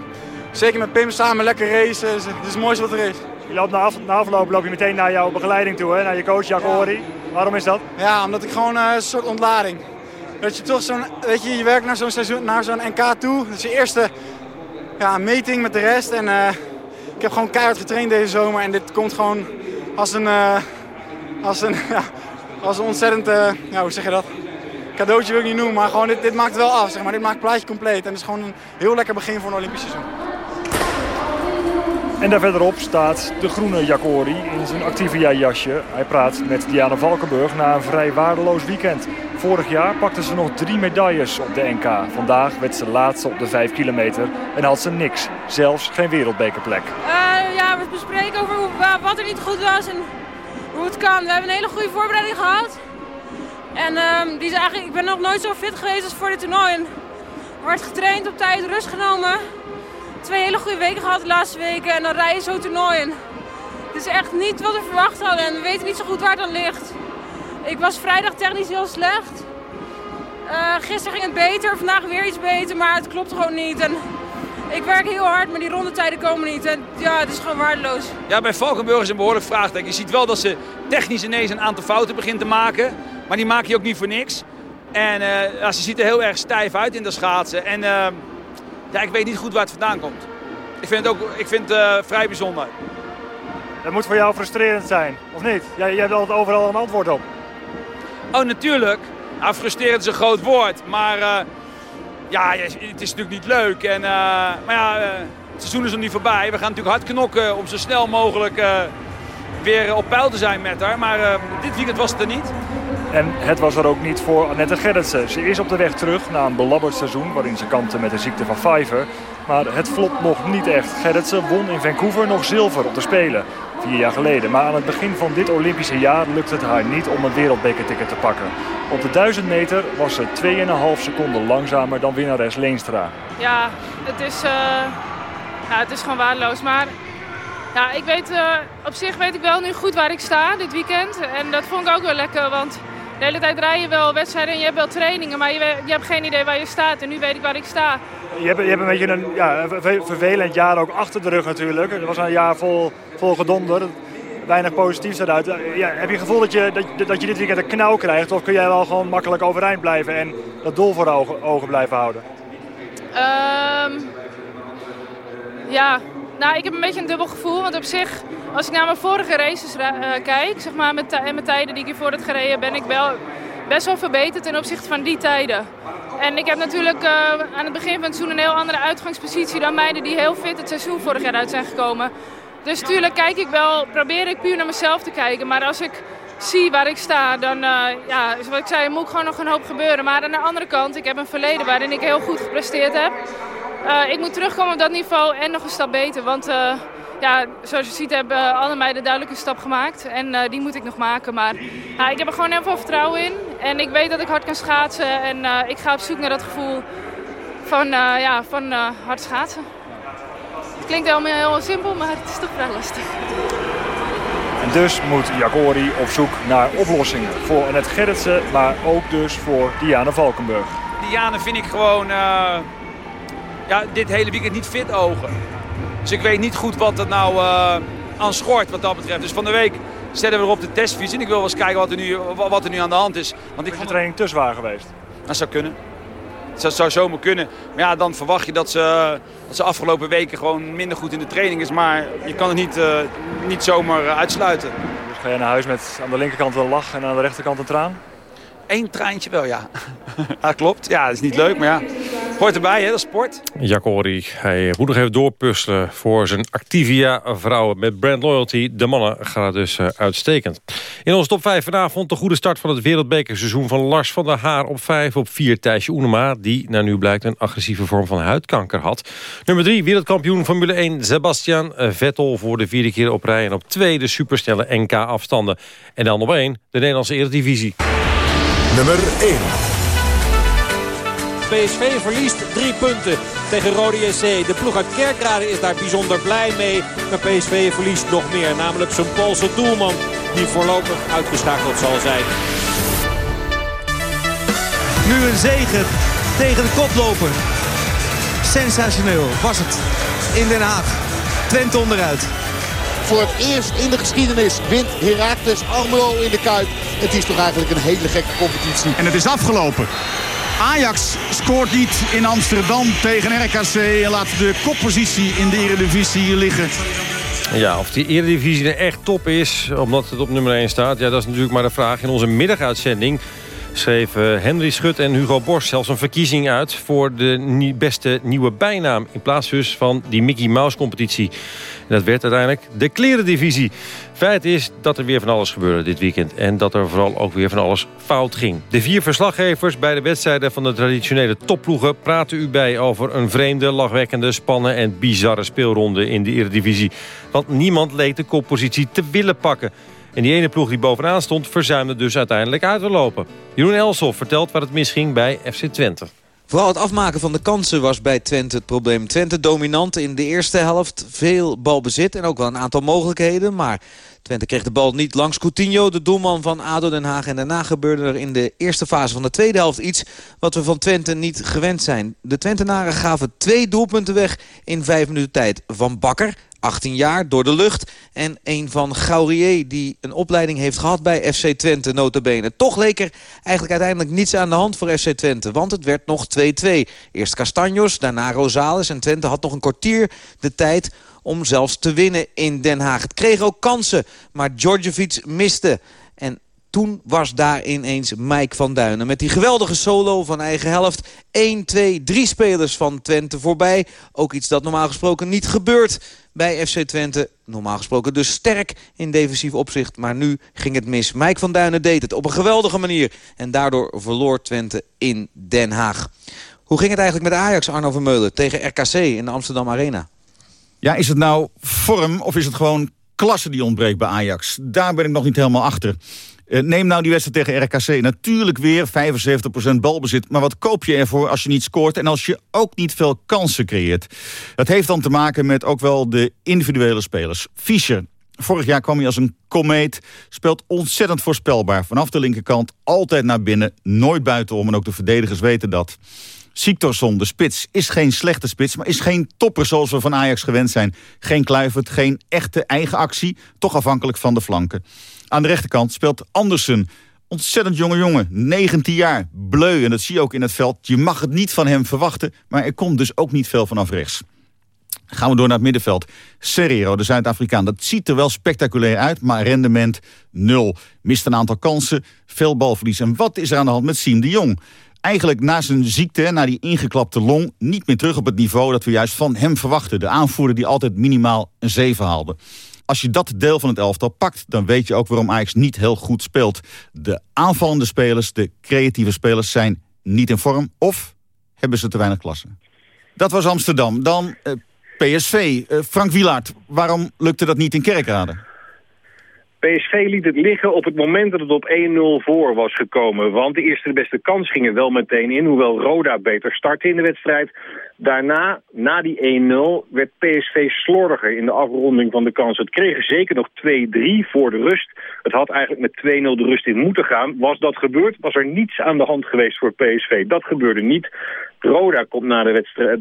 zeker met Pim samen lekker racen. Het is het mooiste wat er is. Je loopt na, af, na afloop loop je meteen naar jouw begeleiding toe, hè? naar je coach Jack Ori. Waarom is dat? Ja, omdat ik gewoon eh, een soort ontlading. Dat je toch zo'n, weet je, je werkt naar zo'n seizoen, naar zo'n NK toe. Dat is je eerste ja, meeting met de rest. En eh, ik heb gewoon keihard getraind deze zomer. En dit komt gewoon als een, eh, als een, ja, als een ontzettend, ja, hoe zeg je dat? Cadeautje wil ik niet noemen, maar gewoon dit, dit maakt het wel af. Zeg maar. Dit maakt het plaatje compleet. En het is gewoon een heel lekker begin voor een Olympisch seizoen. En daar verderop staat de groene Jacori in zijn Activia jasje. Hij praat met Diana Valkenburg na een vrij waardeloos weekend. Vorig jaar pakte ze nog drie medailles op de NK. Vandaag werd ze laatste op de 5 kilometer en had ze niks. Zelfs geen wereldbekerplek. Eh, ja, we bespreken over wat er niet goed was en hoe het kan. We hebben een hele goede voorbereiding gehad. En ehm, die is eigenlijk, ik ben nog nooit zo fit geweest als voor dit toernooi. En wordt getraind op tijd, rust genomen. Twee hele goede weken gehad de laatste weken en dan rij je zo'n toernooi. En het is echt niet wat we verwacht hadden en we weten niet zo goed waar het aan ligt. Ik was vrijdag technisch heel slecht. Eh, gisteren ging het beter, vandaag weer iets beter, maar het klopt gewoon niet. En ik werk heel hard, maar die rondetijden komen niet. En ja, het is gewoon waardeloos. Ja, bij Valkenburg is een behoorlijk vraagteken. Je ziet wel dat ze technisch ineens een aantal fouten begint te maken. Maar die maak je ook niet voor niks. En eh, ja, ze ziet er heel erg stijf uit in de schaatsen. En eh, ja, ik weet niet goed waar het vandaan komt. Ik vind het ook ik vind het, eh, vrij bijzonder. Dat moet voor jou frustrerend zijn, of niet? Jij, jij hebt altijd overal een antwoord op. Oh, natuurlijk. Nou, frustrerend is een groot woord. Maar eh, ja, het is natuurlijk niet leuk. En, eh, maar ja, het seizoen is nog niet voorbij. We gaan natuurlijk hard knokken om zo snel mogelijk weer op peil te zijn met haar. Maar dit weekend was het er niet. En het was er ook niet voor Annette Gerritsen. Ze is op de weg terug na een belabberd seizoen waarin ze kampte met de ziekte van Pfeiffer. Maar het vlot nog niet echt. Gerritsen won in Vancouver nog zilver op de Spelen, vier jaar geleden. Maar aan het begin van dit Olympische jaar lukt het haar niet om een wereldbekerticket te pakken. Op de 1000 meter was ze 2,5 seconden langzamer dan winnares Leenstra. Ja, het is, eh, ja, het is gewoon waardeloos. Maar ja, ik weet, eh, op zich weet ik wel nu goed waar ik sta dit weekend. En dat vond ik ook wel lekker, want de hele tijd rij je wel wedstrijden en je hebt wel trainingen. Maar je, je hebt geen idee waar je staat. En nu weet ik waar ik sta. Je hebt, je hebt een beetje een ja, vervelend jaar ook achter de rug natuurlijk. Het was een jaar vol, vol gedonder. weinig positiefs eruit. Ja, heb je het gevoel dat je, dat, dat je dit weekend een knauw krijgt? Of kun jij wel gewoon makkelijk overeind blijven en dat doel voor ogen, ogen blijven houden? Ehm, ja, nou, ik heb een beetje een dubbel gevoel. Want op zich, als ik naar mijn vorige races uh, kijk, zeg maar, met, en mijn tijden die ik hiervoor had gereden, ben ik wel best wel verbeterd ten opzichte van die tijden. En ik heb natuurlijk uh, aan het begin van het seizoen een heel andere uitgangspositie dan meiden die heel fit het seizoen vorig jaar uit zijn gekomen. Dus tuurlijk kijk ik wel, probeer ik puur naar mezelf te kijken. Maar als ik zie waar ik sta, dan, uh, ja, zoals ik zei, moet gewoon nog een hoop gebeuren. Maar aan de andere kant, ik heb een verleden waarin ik heel goed gepresteerd heb. Uh, ik moet terugkomen op dat niveau en nog een stap beter. Want uh, ja, zoals je ziet hebben alle meiden duidelijk een stap gemaakt. En die moet ik nog maken. Maar ik heb er gewoon heel veel vertrouwen in. En ik weet dat ik hard kan schaatsen. En ik ga op zoek naar dat gevoel van, ja, van hard schaatsen. Het klinkt helemaal heel simpel, maar het is toch vrij lastig. En dus moet Jagori op zoek naar oplossingen voor Annette Gerritsen, maar ook dus voor Diana Valkenburg. Diana vind ik gewoon uh, ja, dit hele weekend niet fit ogen. Dus ik weet niet goed wat er nou uh, aan schort wat dat betreft. Dus van de week zetten we er op de testfiets en ik wil wel eens kijken wat er nu, wat er nu aan de hand is. Want ik is de training te zwaar geweest? Dat zou kunnen. Dat zou zomaar kunnen. Maar ja, dan verwacht je dat ze, dat ze afgelopen weken gewoon minder goed in de training is. Maar je kan het niet, uh, niet zomaar uitsluiten. Dus ga je naar huis met aan de linkerkant een lach en aan de rechterkant een traan? Eén traantje wel, ja. ja, klopt. Ja, dat is niet leuk, maar ja. Hoort erbij, hè, dat is sport. Jacori, hij moet nog even doorpuzzelen voor zijn Activia vrouwen. Met brand loyalty, de mannen gaat het dus uh, uitstekend. In onze top 5 vanavond de goede start van het wereldbekerseizoen van Lars van der Haar op 5. Op 4 Thijsje Oenema, die naar nu blijkt een agressieve vorm van huidkanker had. Nummer 3 wereldkampioen Formule 1 Sebastian Vettel voor de vierde keer op rij. En op 2 de supersnelle NK afstanden. En dan op 1 de Nederlandse Eredivisie. Nummer 1. PSV verliest drie punten tegen Rode JC. De ploeg uit Kerkrade is daar bijzonder blij mee. Maar PSV verliest nog meer. Namelijk zijn Poolse doelman die voorlopig uitgeschakeld zal zijn. Nu een zegen tegen de koploper. Sensationeel was het in Den Haag. Twente onderuit. Voor het eerst in de geschiedenis wint Heracles Almelo in de Kuip. Het is toch eigenlijk een hele gekke competitie. En het is afgelopen. Ajax scoort niet in Amsterdam tegen RKC. En laat de koppositie in de Eredivisie liggen. Ja, of die Eredivisie er echt top is, omdat het op nummer 1 staat... ja, dat is natuurlijk maar de vraag. In onze middaguitzending schreven Henry Schut en Hugo Borst zelfs een verkiezing uit... voor de beste nieuwe bijnaam. In plaats dus van die Mickey Mouse competitie. En dat werd uiteindelijk de klerendivisie. Feit is dat er weer van alles gebeurde dit weekend. En dat er vooral ook weer van alles fout ging. De vier verslaggevers bij de wedstrijden van de traditionele topploegen... praten u bij over een vreemde, lachwekkende, spannen en bizarre speelronde in de Eredivisie. Want niemand leek de koppositie te willen pakken. En die ene ploeg die bovenaan stond verzuimde dus uiteindelijk uit te lopen. Jeroen Elsof vertelt waar het misging bij FC Twente. Vooral het afmaken van de kansen was bij Twente het probleem. Twente dominant in de eerste helft. Veel balbezit en ook wel een aantal mogelijkheden. Maar Twente kreeg de bal niet langs Coutinho, de doelman van ADO Den Haag. En daarna gebeurde er in de eerste fase van de tweede helft iets... wat we van Twente niet gewend zijn. De Twentenaren gaven twee doelpunten weg in vijf minuten tijd. Van Bakker, 18 jaar, door de lucht. En een van Gaurier, die een opleiding heeft gehad bij FC Twente, notabene. Toch leek er eigenlijk uiteindelijk niets aan de hand voor FC Twente. Want het werd nog 2-2. Eerst Castanjos, daarna Rosales. En Twente had nog een kwartier de tijd om zelfs te winnen in Den Haag. Het kreeg ook kansen, maar Djordjevic miste. En toen was daar ineens Mike van Duinen. Met die geweldige solo van eigen helft. 1, 2, 3 spelers van Twente voorbij. Ook iets dat normaal gesproken niet gebeurt bij FC Twente. Normaal gesproken dus sterk in defensief opzicht. Maar nu ging het mis. Mike van Duinen deed het op een geweldige manier. En daardoor verloor Twente in Den Haag. Hoe ging het eigenlijk met Ajax, Arno Vermeulen, tegen RKC in de Amsterdam Arena? Ja, is het nou vorm of is het gewoon klasse die ontbreekt bij Ajax? Daar ben ik nog niet helemaal achter. Eh, neem nou die wedstrijd tegen RKC. Natuurlijk weer 75% balbezit. Maar wat koop je ervoor als je niet scoort... en als je ook niet veel kansen creëert? Dat heeft dan te maken met ook wel de individuele spelers. Fischer, vorig jaar kwam hij als een komeet. Speelt ontzettend voorspelbaar. Vanaf de linkerkant, altijd naar binnen. Nooit buitenom en ook de verdedigers weten dat. Siktorsson, de spits, is geen slechte spits... maar is geen topper zoals we van Ajax gewend zijn. Geen Kluivert, geen echte eigen actie. Toch afhankelijk van de flanken. Aan de rechterkant speelt Andersen. Ontzettend jonge jongen, 19 jaar, bleu. En dat zie je ook in het veld. Je mag het niet van hem verwachten, maar er komt dus ook niet veel vanaf rechts. Gaan we door naar het middenveld. Serrero, de Zuid-Afrikaan. Dat ziet er wel spectaculair uit, maar rendement nul. Mist een aantal kansen, veel balverlies. En wat is er aan de hand met Siem de Jong? Eigenlijk na zijn ziekte, na die ingeklapte long... niet meer terug op het niveau dat we juist van hem verwachten. De aanvoerder die altijd minimaal een 7 haalde. Als je dat deel van het elftal pakt, dan weet je ook waarom Ajax niet heel goed speelt. De aanvallende spelers, de creatieve spelers zijn niet in vorm... of hebben ze te weinig klasse. Dat was Amsterdam. Dan eh, PSV. Uh, Frank Wielaert, waarom lukte dat niet in Kerkrade? PSV liet het liggen op het moment dat het op 1-0 voor was gekomen. Want de eerste de beste kans ging er wel meteen in. Hoewel Roda beter startte in de wedstrijd. Daarna, na die 1-0, werd PSV slordiger in de afronding van de kans. Het kregen zeker nog 2-3 voor de rust. Het had eigenlijk met 2-0 de rust in moeten gaan. Was dat gebeurd, was er niets aan de hand geweest voor PSV. Dat gebeurde niet. Roda komt na de wedstrijd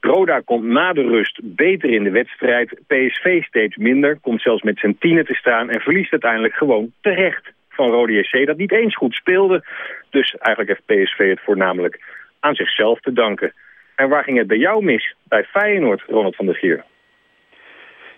Roda komt na de rust beter in de wedstrijd. PSV steeds minder, komt zelfs met zijn tienen te staan... en verliest uiteindelijk gewoon terecht van Rode JC... dat niet eens goed speelde. Dus eigenlijk heeft PSV het voornamelijk aan zichzelf te danken. En waar ging het bij jou mis? Bij Feyenoord, Ronald van der Gier.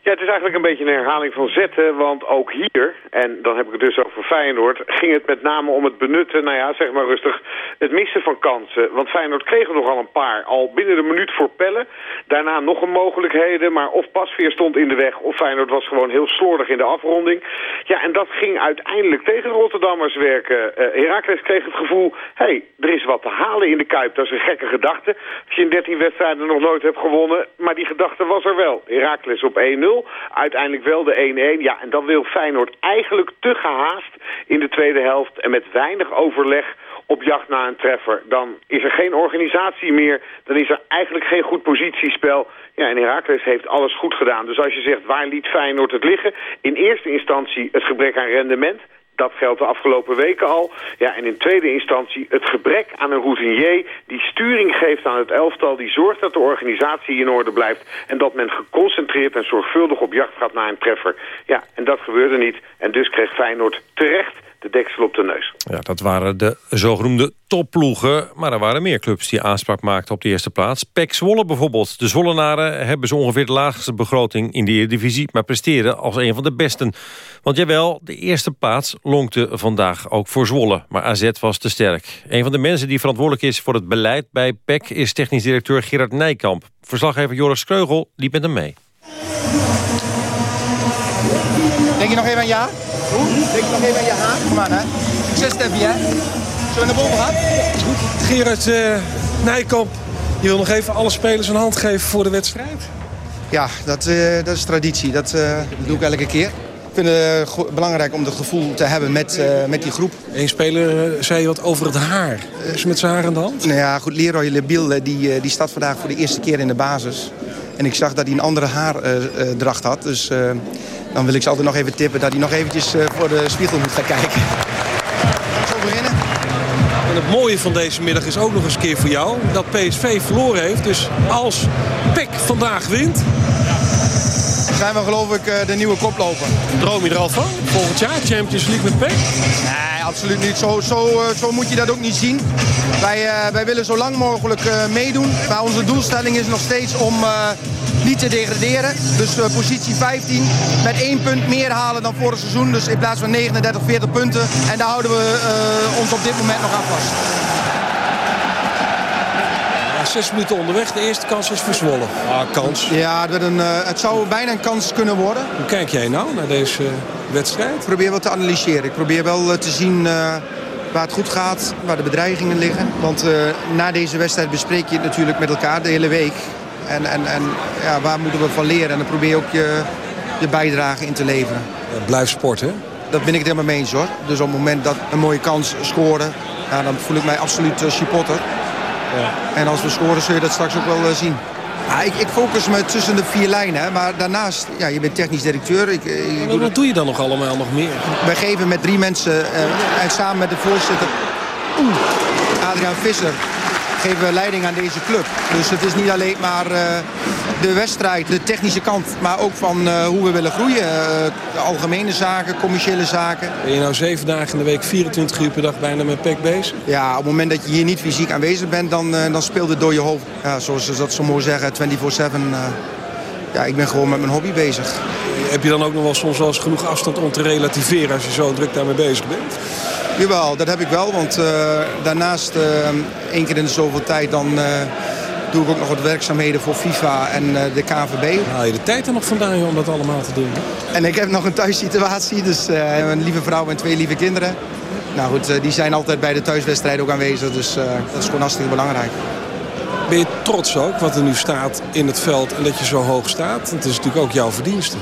Ja, het is eigenlijk een beetje een herhaling van zetten, want ook hier, en dan heb ik het dus over Feyenoord, ging het met name om het benutten, nou ja, zeg maar rustig, het missen van kansen. Want Feyenoord kreeg er nogal een paar, al binnen de minuut voor pellen. Daarna nog een mogelijkheden, maar of Pasveer stond in de weg, of Feyenoord was gewoon heel slordig in de afronding. Ja, en dat ging uiteindelijk tegen Rotterdammers werken. Uh, Heracles kreeg het gevoel, hé, hey, er is wat te halen in de Kuip. Dat is een gekke gedachte. Als je in 13 wedstrijden nog nooit hebt gewonnen, maar die gedachte was er wel. Heracles op 1-0. Uiteindelijk wel de 1-1. Ja, en dan wil Feyenoord eigenlijk te gehaast in de tweede helft. En met weinig overleg op jacht naar een treffer. Dan is er geen organisatie meer. Dan is er eigenlijk geen goed positiespel. Ja, en Herakles heeft alles goed gedaan. Dus als je zegt, waar liet Feyenoord het liggen? In eerste instantie het gebrek aan rendement. Dat geldt de afgelopen weken al. Ja, en in tweede instantie het gebrek aan een routinier... die sturing geeft aan het elftal... die zorgt dat de organisatie in orde blijft... en dat men geconcentreerd en zorgvuldig op jacht gaat naar een treffer. Ja, en dat gebeurde niet. En dus kreeg Feyenoord terecht de deksel op de neus. Ja, dat waren de zogenoemde topploegen. Maar er waren meer clubs die aanspraak maakten op de eerste plaats. PEC Zwolle bijvoorbeeld. De Zwollenaren hebben zo ongeveer de laagste begroting in de Eredivisie... maar presteren als een van de besten. Want jawel, de eerste plaats lonkte vandaag ook voor Zwolle. Maar AZ was te sterk. Een van de mensen die verantwoordelijk is voor het beleid bij PEC... is technisch directeur Gerard Nijkamp. Verslaggever Joris Kreugel liep met hem mee. Denk je nog even aan ja? Hoe? Denk nog even aan je haar. Kom aan, hè. Succes, Steffi, hè. Zullen we naar boven gaan? Gerard uh, Nijkamp, je wil nog even alle spelers een hand geven voor de wedstrijd? Ja, dat, uh, dat is traditie. Dat, uh, dat doe ik elke keer. Ik vind het belangrijk om het gevoel te hebben met, met die groep. Eén speler zei wat over het haar. Is met zijn haar aan de hand? Nou ja, goed. Leroy Lebiel die, die staat vandaag voor de eerste keer in de basis. En ik zag dat hij een andere haardracht had. Dus dan wil ik ze altijd nog even tippen dat hij nog eventjes eh, voor de spiegel moet gaan kijken. Zo beginnen. En het mooie van deze middag is ook nog eens een keer voor jou dat PSV verloren heeft. Dus als PEC vandaag wint... Zijn we geloof ik eh, de nieuwe koploper. Droom je er al van? Volgend jaar Champions League met PEC? Nee, absoluut niet. Zo, zo, eh, zo moet je dat ook niet zien. Wij, wij willen zo lang mogelijk meedoen. Maar onze doelstelling is nog steeds om niet te degraderen. Dus uh, positie 15 met één punt meer halen dan vorig seizoen. Dus in plaats van 39, 40 punten. En daar houden we uh, ons op dit moment nog aan vast. Zes minuten onderweg. De eerste kans is verzwollen. Ah, kans. Ja, het, werd een, uh, het zou bijna een kans kunnen worden. Hoe kijk jij nou naar deze wedstrijd? Ik probeer wel te analyseren. Ik probeer wel te zien waar het goed gaat, waar de bedreigingen liggen. Want na deze wedstrijd bespreek je het natuurlijk met elkaar de hele week. En, en, en ja, waar moeten we van leren? En dan probeer je ook je, je bijdrage in te leveren. Blijf sporten. Dat ben ik het helemaal mee eens hoor. Dus op het moment dat een mooie kans scoren, ja, dan voel ik mij absoluut uh, supporter. Ja. En als we scoren zul je dat straks ook wel uh, zien. Ja, ik, ik, focus me tussen de vier lijnen. Maar daarnaast, ja, je bent technisch directeur. Ik, ik wat doe, doe je dan nog allemaal nog meer? Wij geven met drie mensen uh, en samen met de voorzitter... Oeh, Adriaan Visser geven we leiding aan deze club. Dus het is niet alleen maar uh, de wedstrijd, de technische kant... maar ook van uh, hoe we willen groeien. De algemene zaken, commerciële zaken. Ben je nou zeven dagen in de week, 24 uur per dag bijna met PEC bezig? Ja, op het moment dat je hier niet fysiek aanwezig bent... dan, dan speelt het door je hoofd. Ja, zoals ze dat zo mooi zeggen, 24-7... ja, ik ben gewoon met mijn hobby bezig. Heb je dan ook nog wel soms wel eens genoeg afstand om te relativeren... als je zo druk daarmee bezig bent? Jawel, dat heb ik wel. Want uh, daarnaast, uh, één keer in de zoveel tijd, dan uh, doe ik ook nog wat werkzaamheden voor FIFA en de KNVB. Haal je de tijd er nog vandaan om dat allemaal te doen? En ik heb nog een thuissituatie, dus een lieve vrouw en twee lieve kinderen. Nou goed, die zijn altijd bij de thuiswedstrijd ook aanwezig, dus dat is gewoon hartstikke belangrijk. Ben je trots ook wat er nu staat in het veld en dat je zo hoog staat? Het is natuurlijk ook jouw verdienste.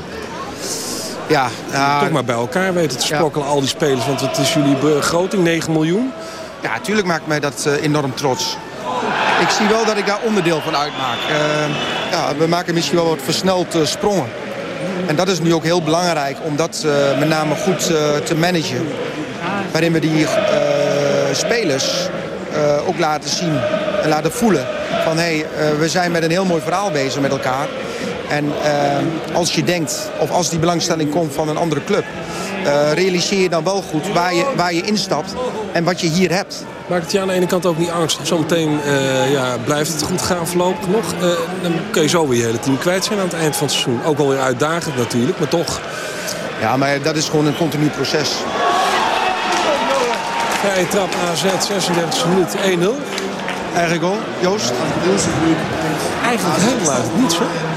Ja, uh, Toch maar bij elkaar weten te sprokkelen, al die spelers. Want het is jullie begroting, 9 miljoen. Ja, natuurlijk maakt mij dat uh, enorm trots. Ik zie wel dat ik daar onderdeel van uitmaak. Uh, ja, we maken misschien wel wat versneld sprongen. En dat is nu ook heel belangrijk om dat met name goed te managen. Waarin we die spelers ook laten zien en laten voelen van hé, hey, we zijn met een heel mooi verhaal bezig met elkaar. En uh, als je denkt, of als die belangstelling komt van een andere club... Uh, realiseer je dan wel goed waar je, waar je instapt en wat je hier hebt. Maakt het je aan de ene kant ook niet angst? Zometeen uh, ja, blijft het goed gaan voorlopig nog. Uh, dan kun je zo weer je hele team kwijt zijn aan het eind van het seizoen. Ook alweer uitdagend natuurlijk, maar toch. Ja, maar dat is gewoon een continu proces. Vrije trap AZ, 36 minuten, 1-0. Eigen goal, Joost. Eigenlijk helemaal uit niets hoor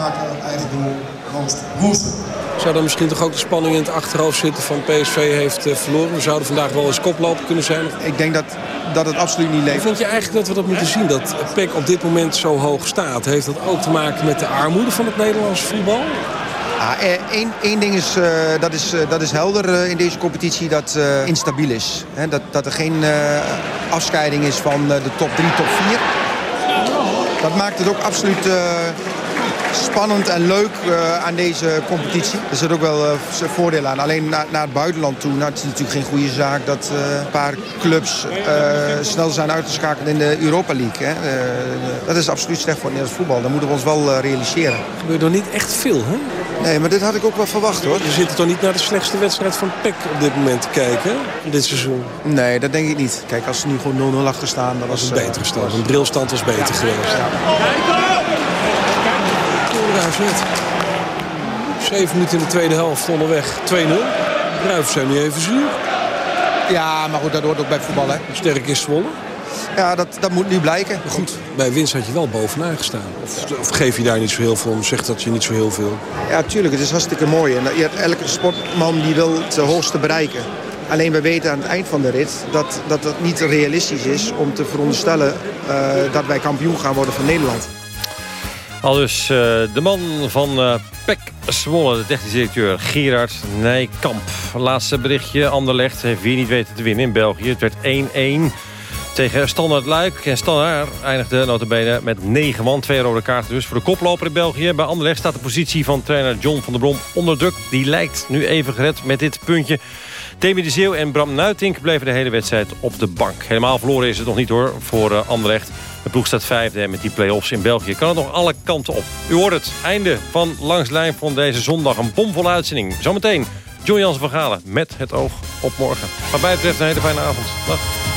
maken, eigen doel, Roost Woersen. Zou dan misschien toch ook de spanning in het achterhoofd zitten van PSV heeft uh, verloren? We zouden vandaag wel eens koploper kunnen zijn. Ik denk dat, dat het absoluut niet leeft. Vind je eigenlijk dat we dat moeten zien? Dat PEC op dit moment zo hoog staat. Heeft dat ook te maken met de armoede van het Nederlandse voetbal? Eén ah, ding is, uh, dat is, uh, dat is helder uh, in deze competitie, dat uh, instabiel is. He, dat, dat er geen afscheiding is van de top 3, top 4. Dat maakt het ook absoluut spannend en leuk uh, aan deze competitie. Er zit ook wel uh, voordelen aan. Alleen na, naar het buitenland toe, nou, het is natuurlijk geen goede zaak dat uh, een paar clubs snel zijn uitgeschakeld in de Europa League. Hè. dat is absoluut slecht voor het Nederlands voetbal. Dat moeten we ons wel realiseren. Er gebeurt er niet echt veel, hè? Nee, maar dit had ik ook wel verwacht, hoor. Je zit toch niet naar de slechtste wedstrijd van PEC op dit moment te kijken, dit seizoen? Nee, dat denk ik niet. Kijk, als ze nu gewoon 0-0 achter staan... Dan was het beter stand. Een brilstand was beter ja. geweest. Ja. AZ. Zeven minuten in de tweede helft onderweg 2-0. Ruivers zijn nu even zuur. Ja, maar goed, dat hoort ook bij voetbal, hè. Sterk is Zwolle. Ja, dat, dat moet nu blijken. Maar goed, bij winst had je wel bovenaan gestaan. Of, of, geef je daar niet zo heel veel om? Zegt dat je niet zo heel veel? Ja, tuurlijk. Het is hartstikke mooi. En je hebt elke sportman die wil het hoogste bereiken. Alleen we weten aan het eind van de rit dat dat, dat niet realistisch is om te veronderstellen uh, dat wij kampioen gaan worden van Nederland. Al dus uh, de man van uh, PEC Zwolle, de technische directeur Gerard Nijkamp. Laatste berichtje, Anderlecht heeft weer niet weten te winnen in België. Het werd 1-1 tegen Standard Luik. En Standard eindigde notabene met 9 man. Twee rode kaarten dus voor de koploper in België. Bij Anderlecht staat de positie van trainer John van der Brom onder druk. Die lijkt nu even gered met dit puntje. Demi de Zeeuw en Bram Nuitink bleven de hele wedstrijd op de bank. Helemaal verloren is het nog niet hoor voor uh, Anderlecht. De ploeg staat vijfde met die play-offs in België. Kan het nog alle kanten op. U hoort het. Einde van Langslijn van deze zondag. Een bomvolle uitzending. Zometeen John Jans van Galen met het oog op morgen. Wat mij betreft een hele fijne avond. Dag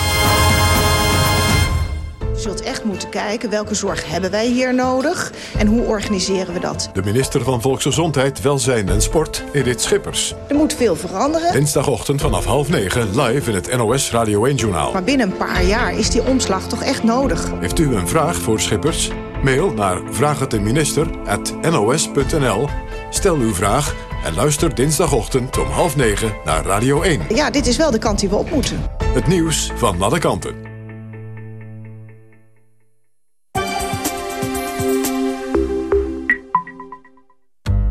zult echt moeten kijken welke zorg hebben wij hier nodig en hoe organiseren we dat. De minister van Volksgezondheid, Welzijn en Sport, Edith Schippers. Er moet veel veranderen. Dinsdagochtend vanaf half negen live in het NOS Radio 1-journaal. Maar binnen een paar jaar is die omslag toch echt nodig. Heeft u een vraag voor Schippers? Mail naar vraaghetdeminister.nos.nl. Stel uw vraag en luister dinsdagochtend om half negen naar Radio 1. Ja, dit is wel de kant die we op moeten. Het nieuws van alle kanten.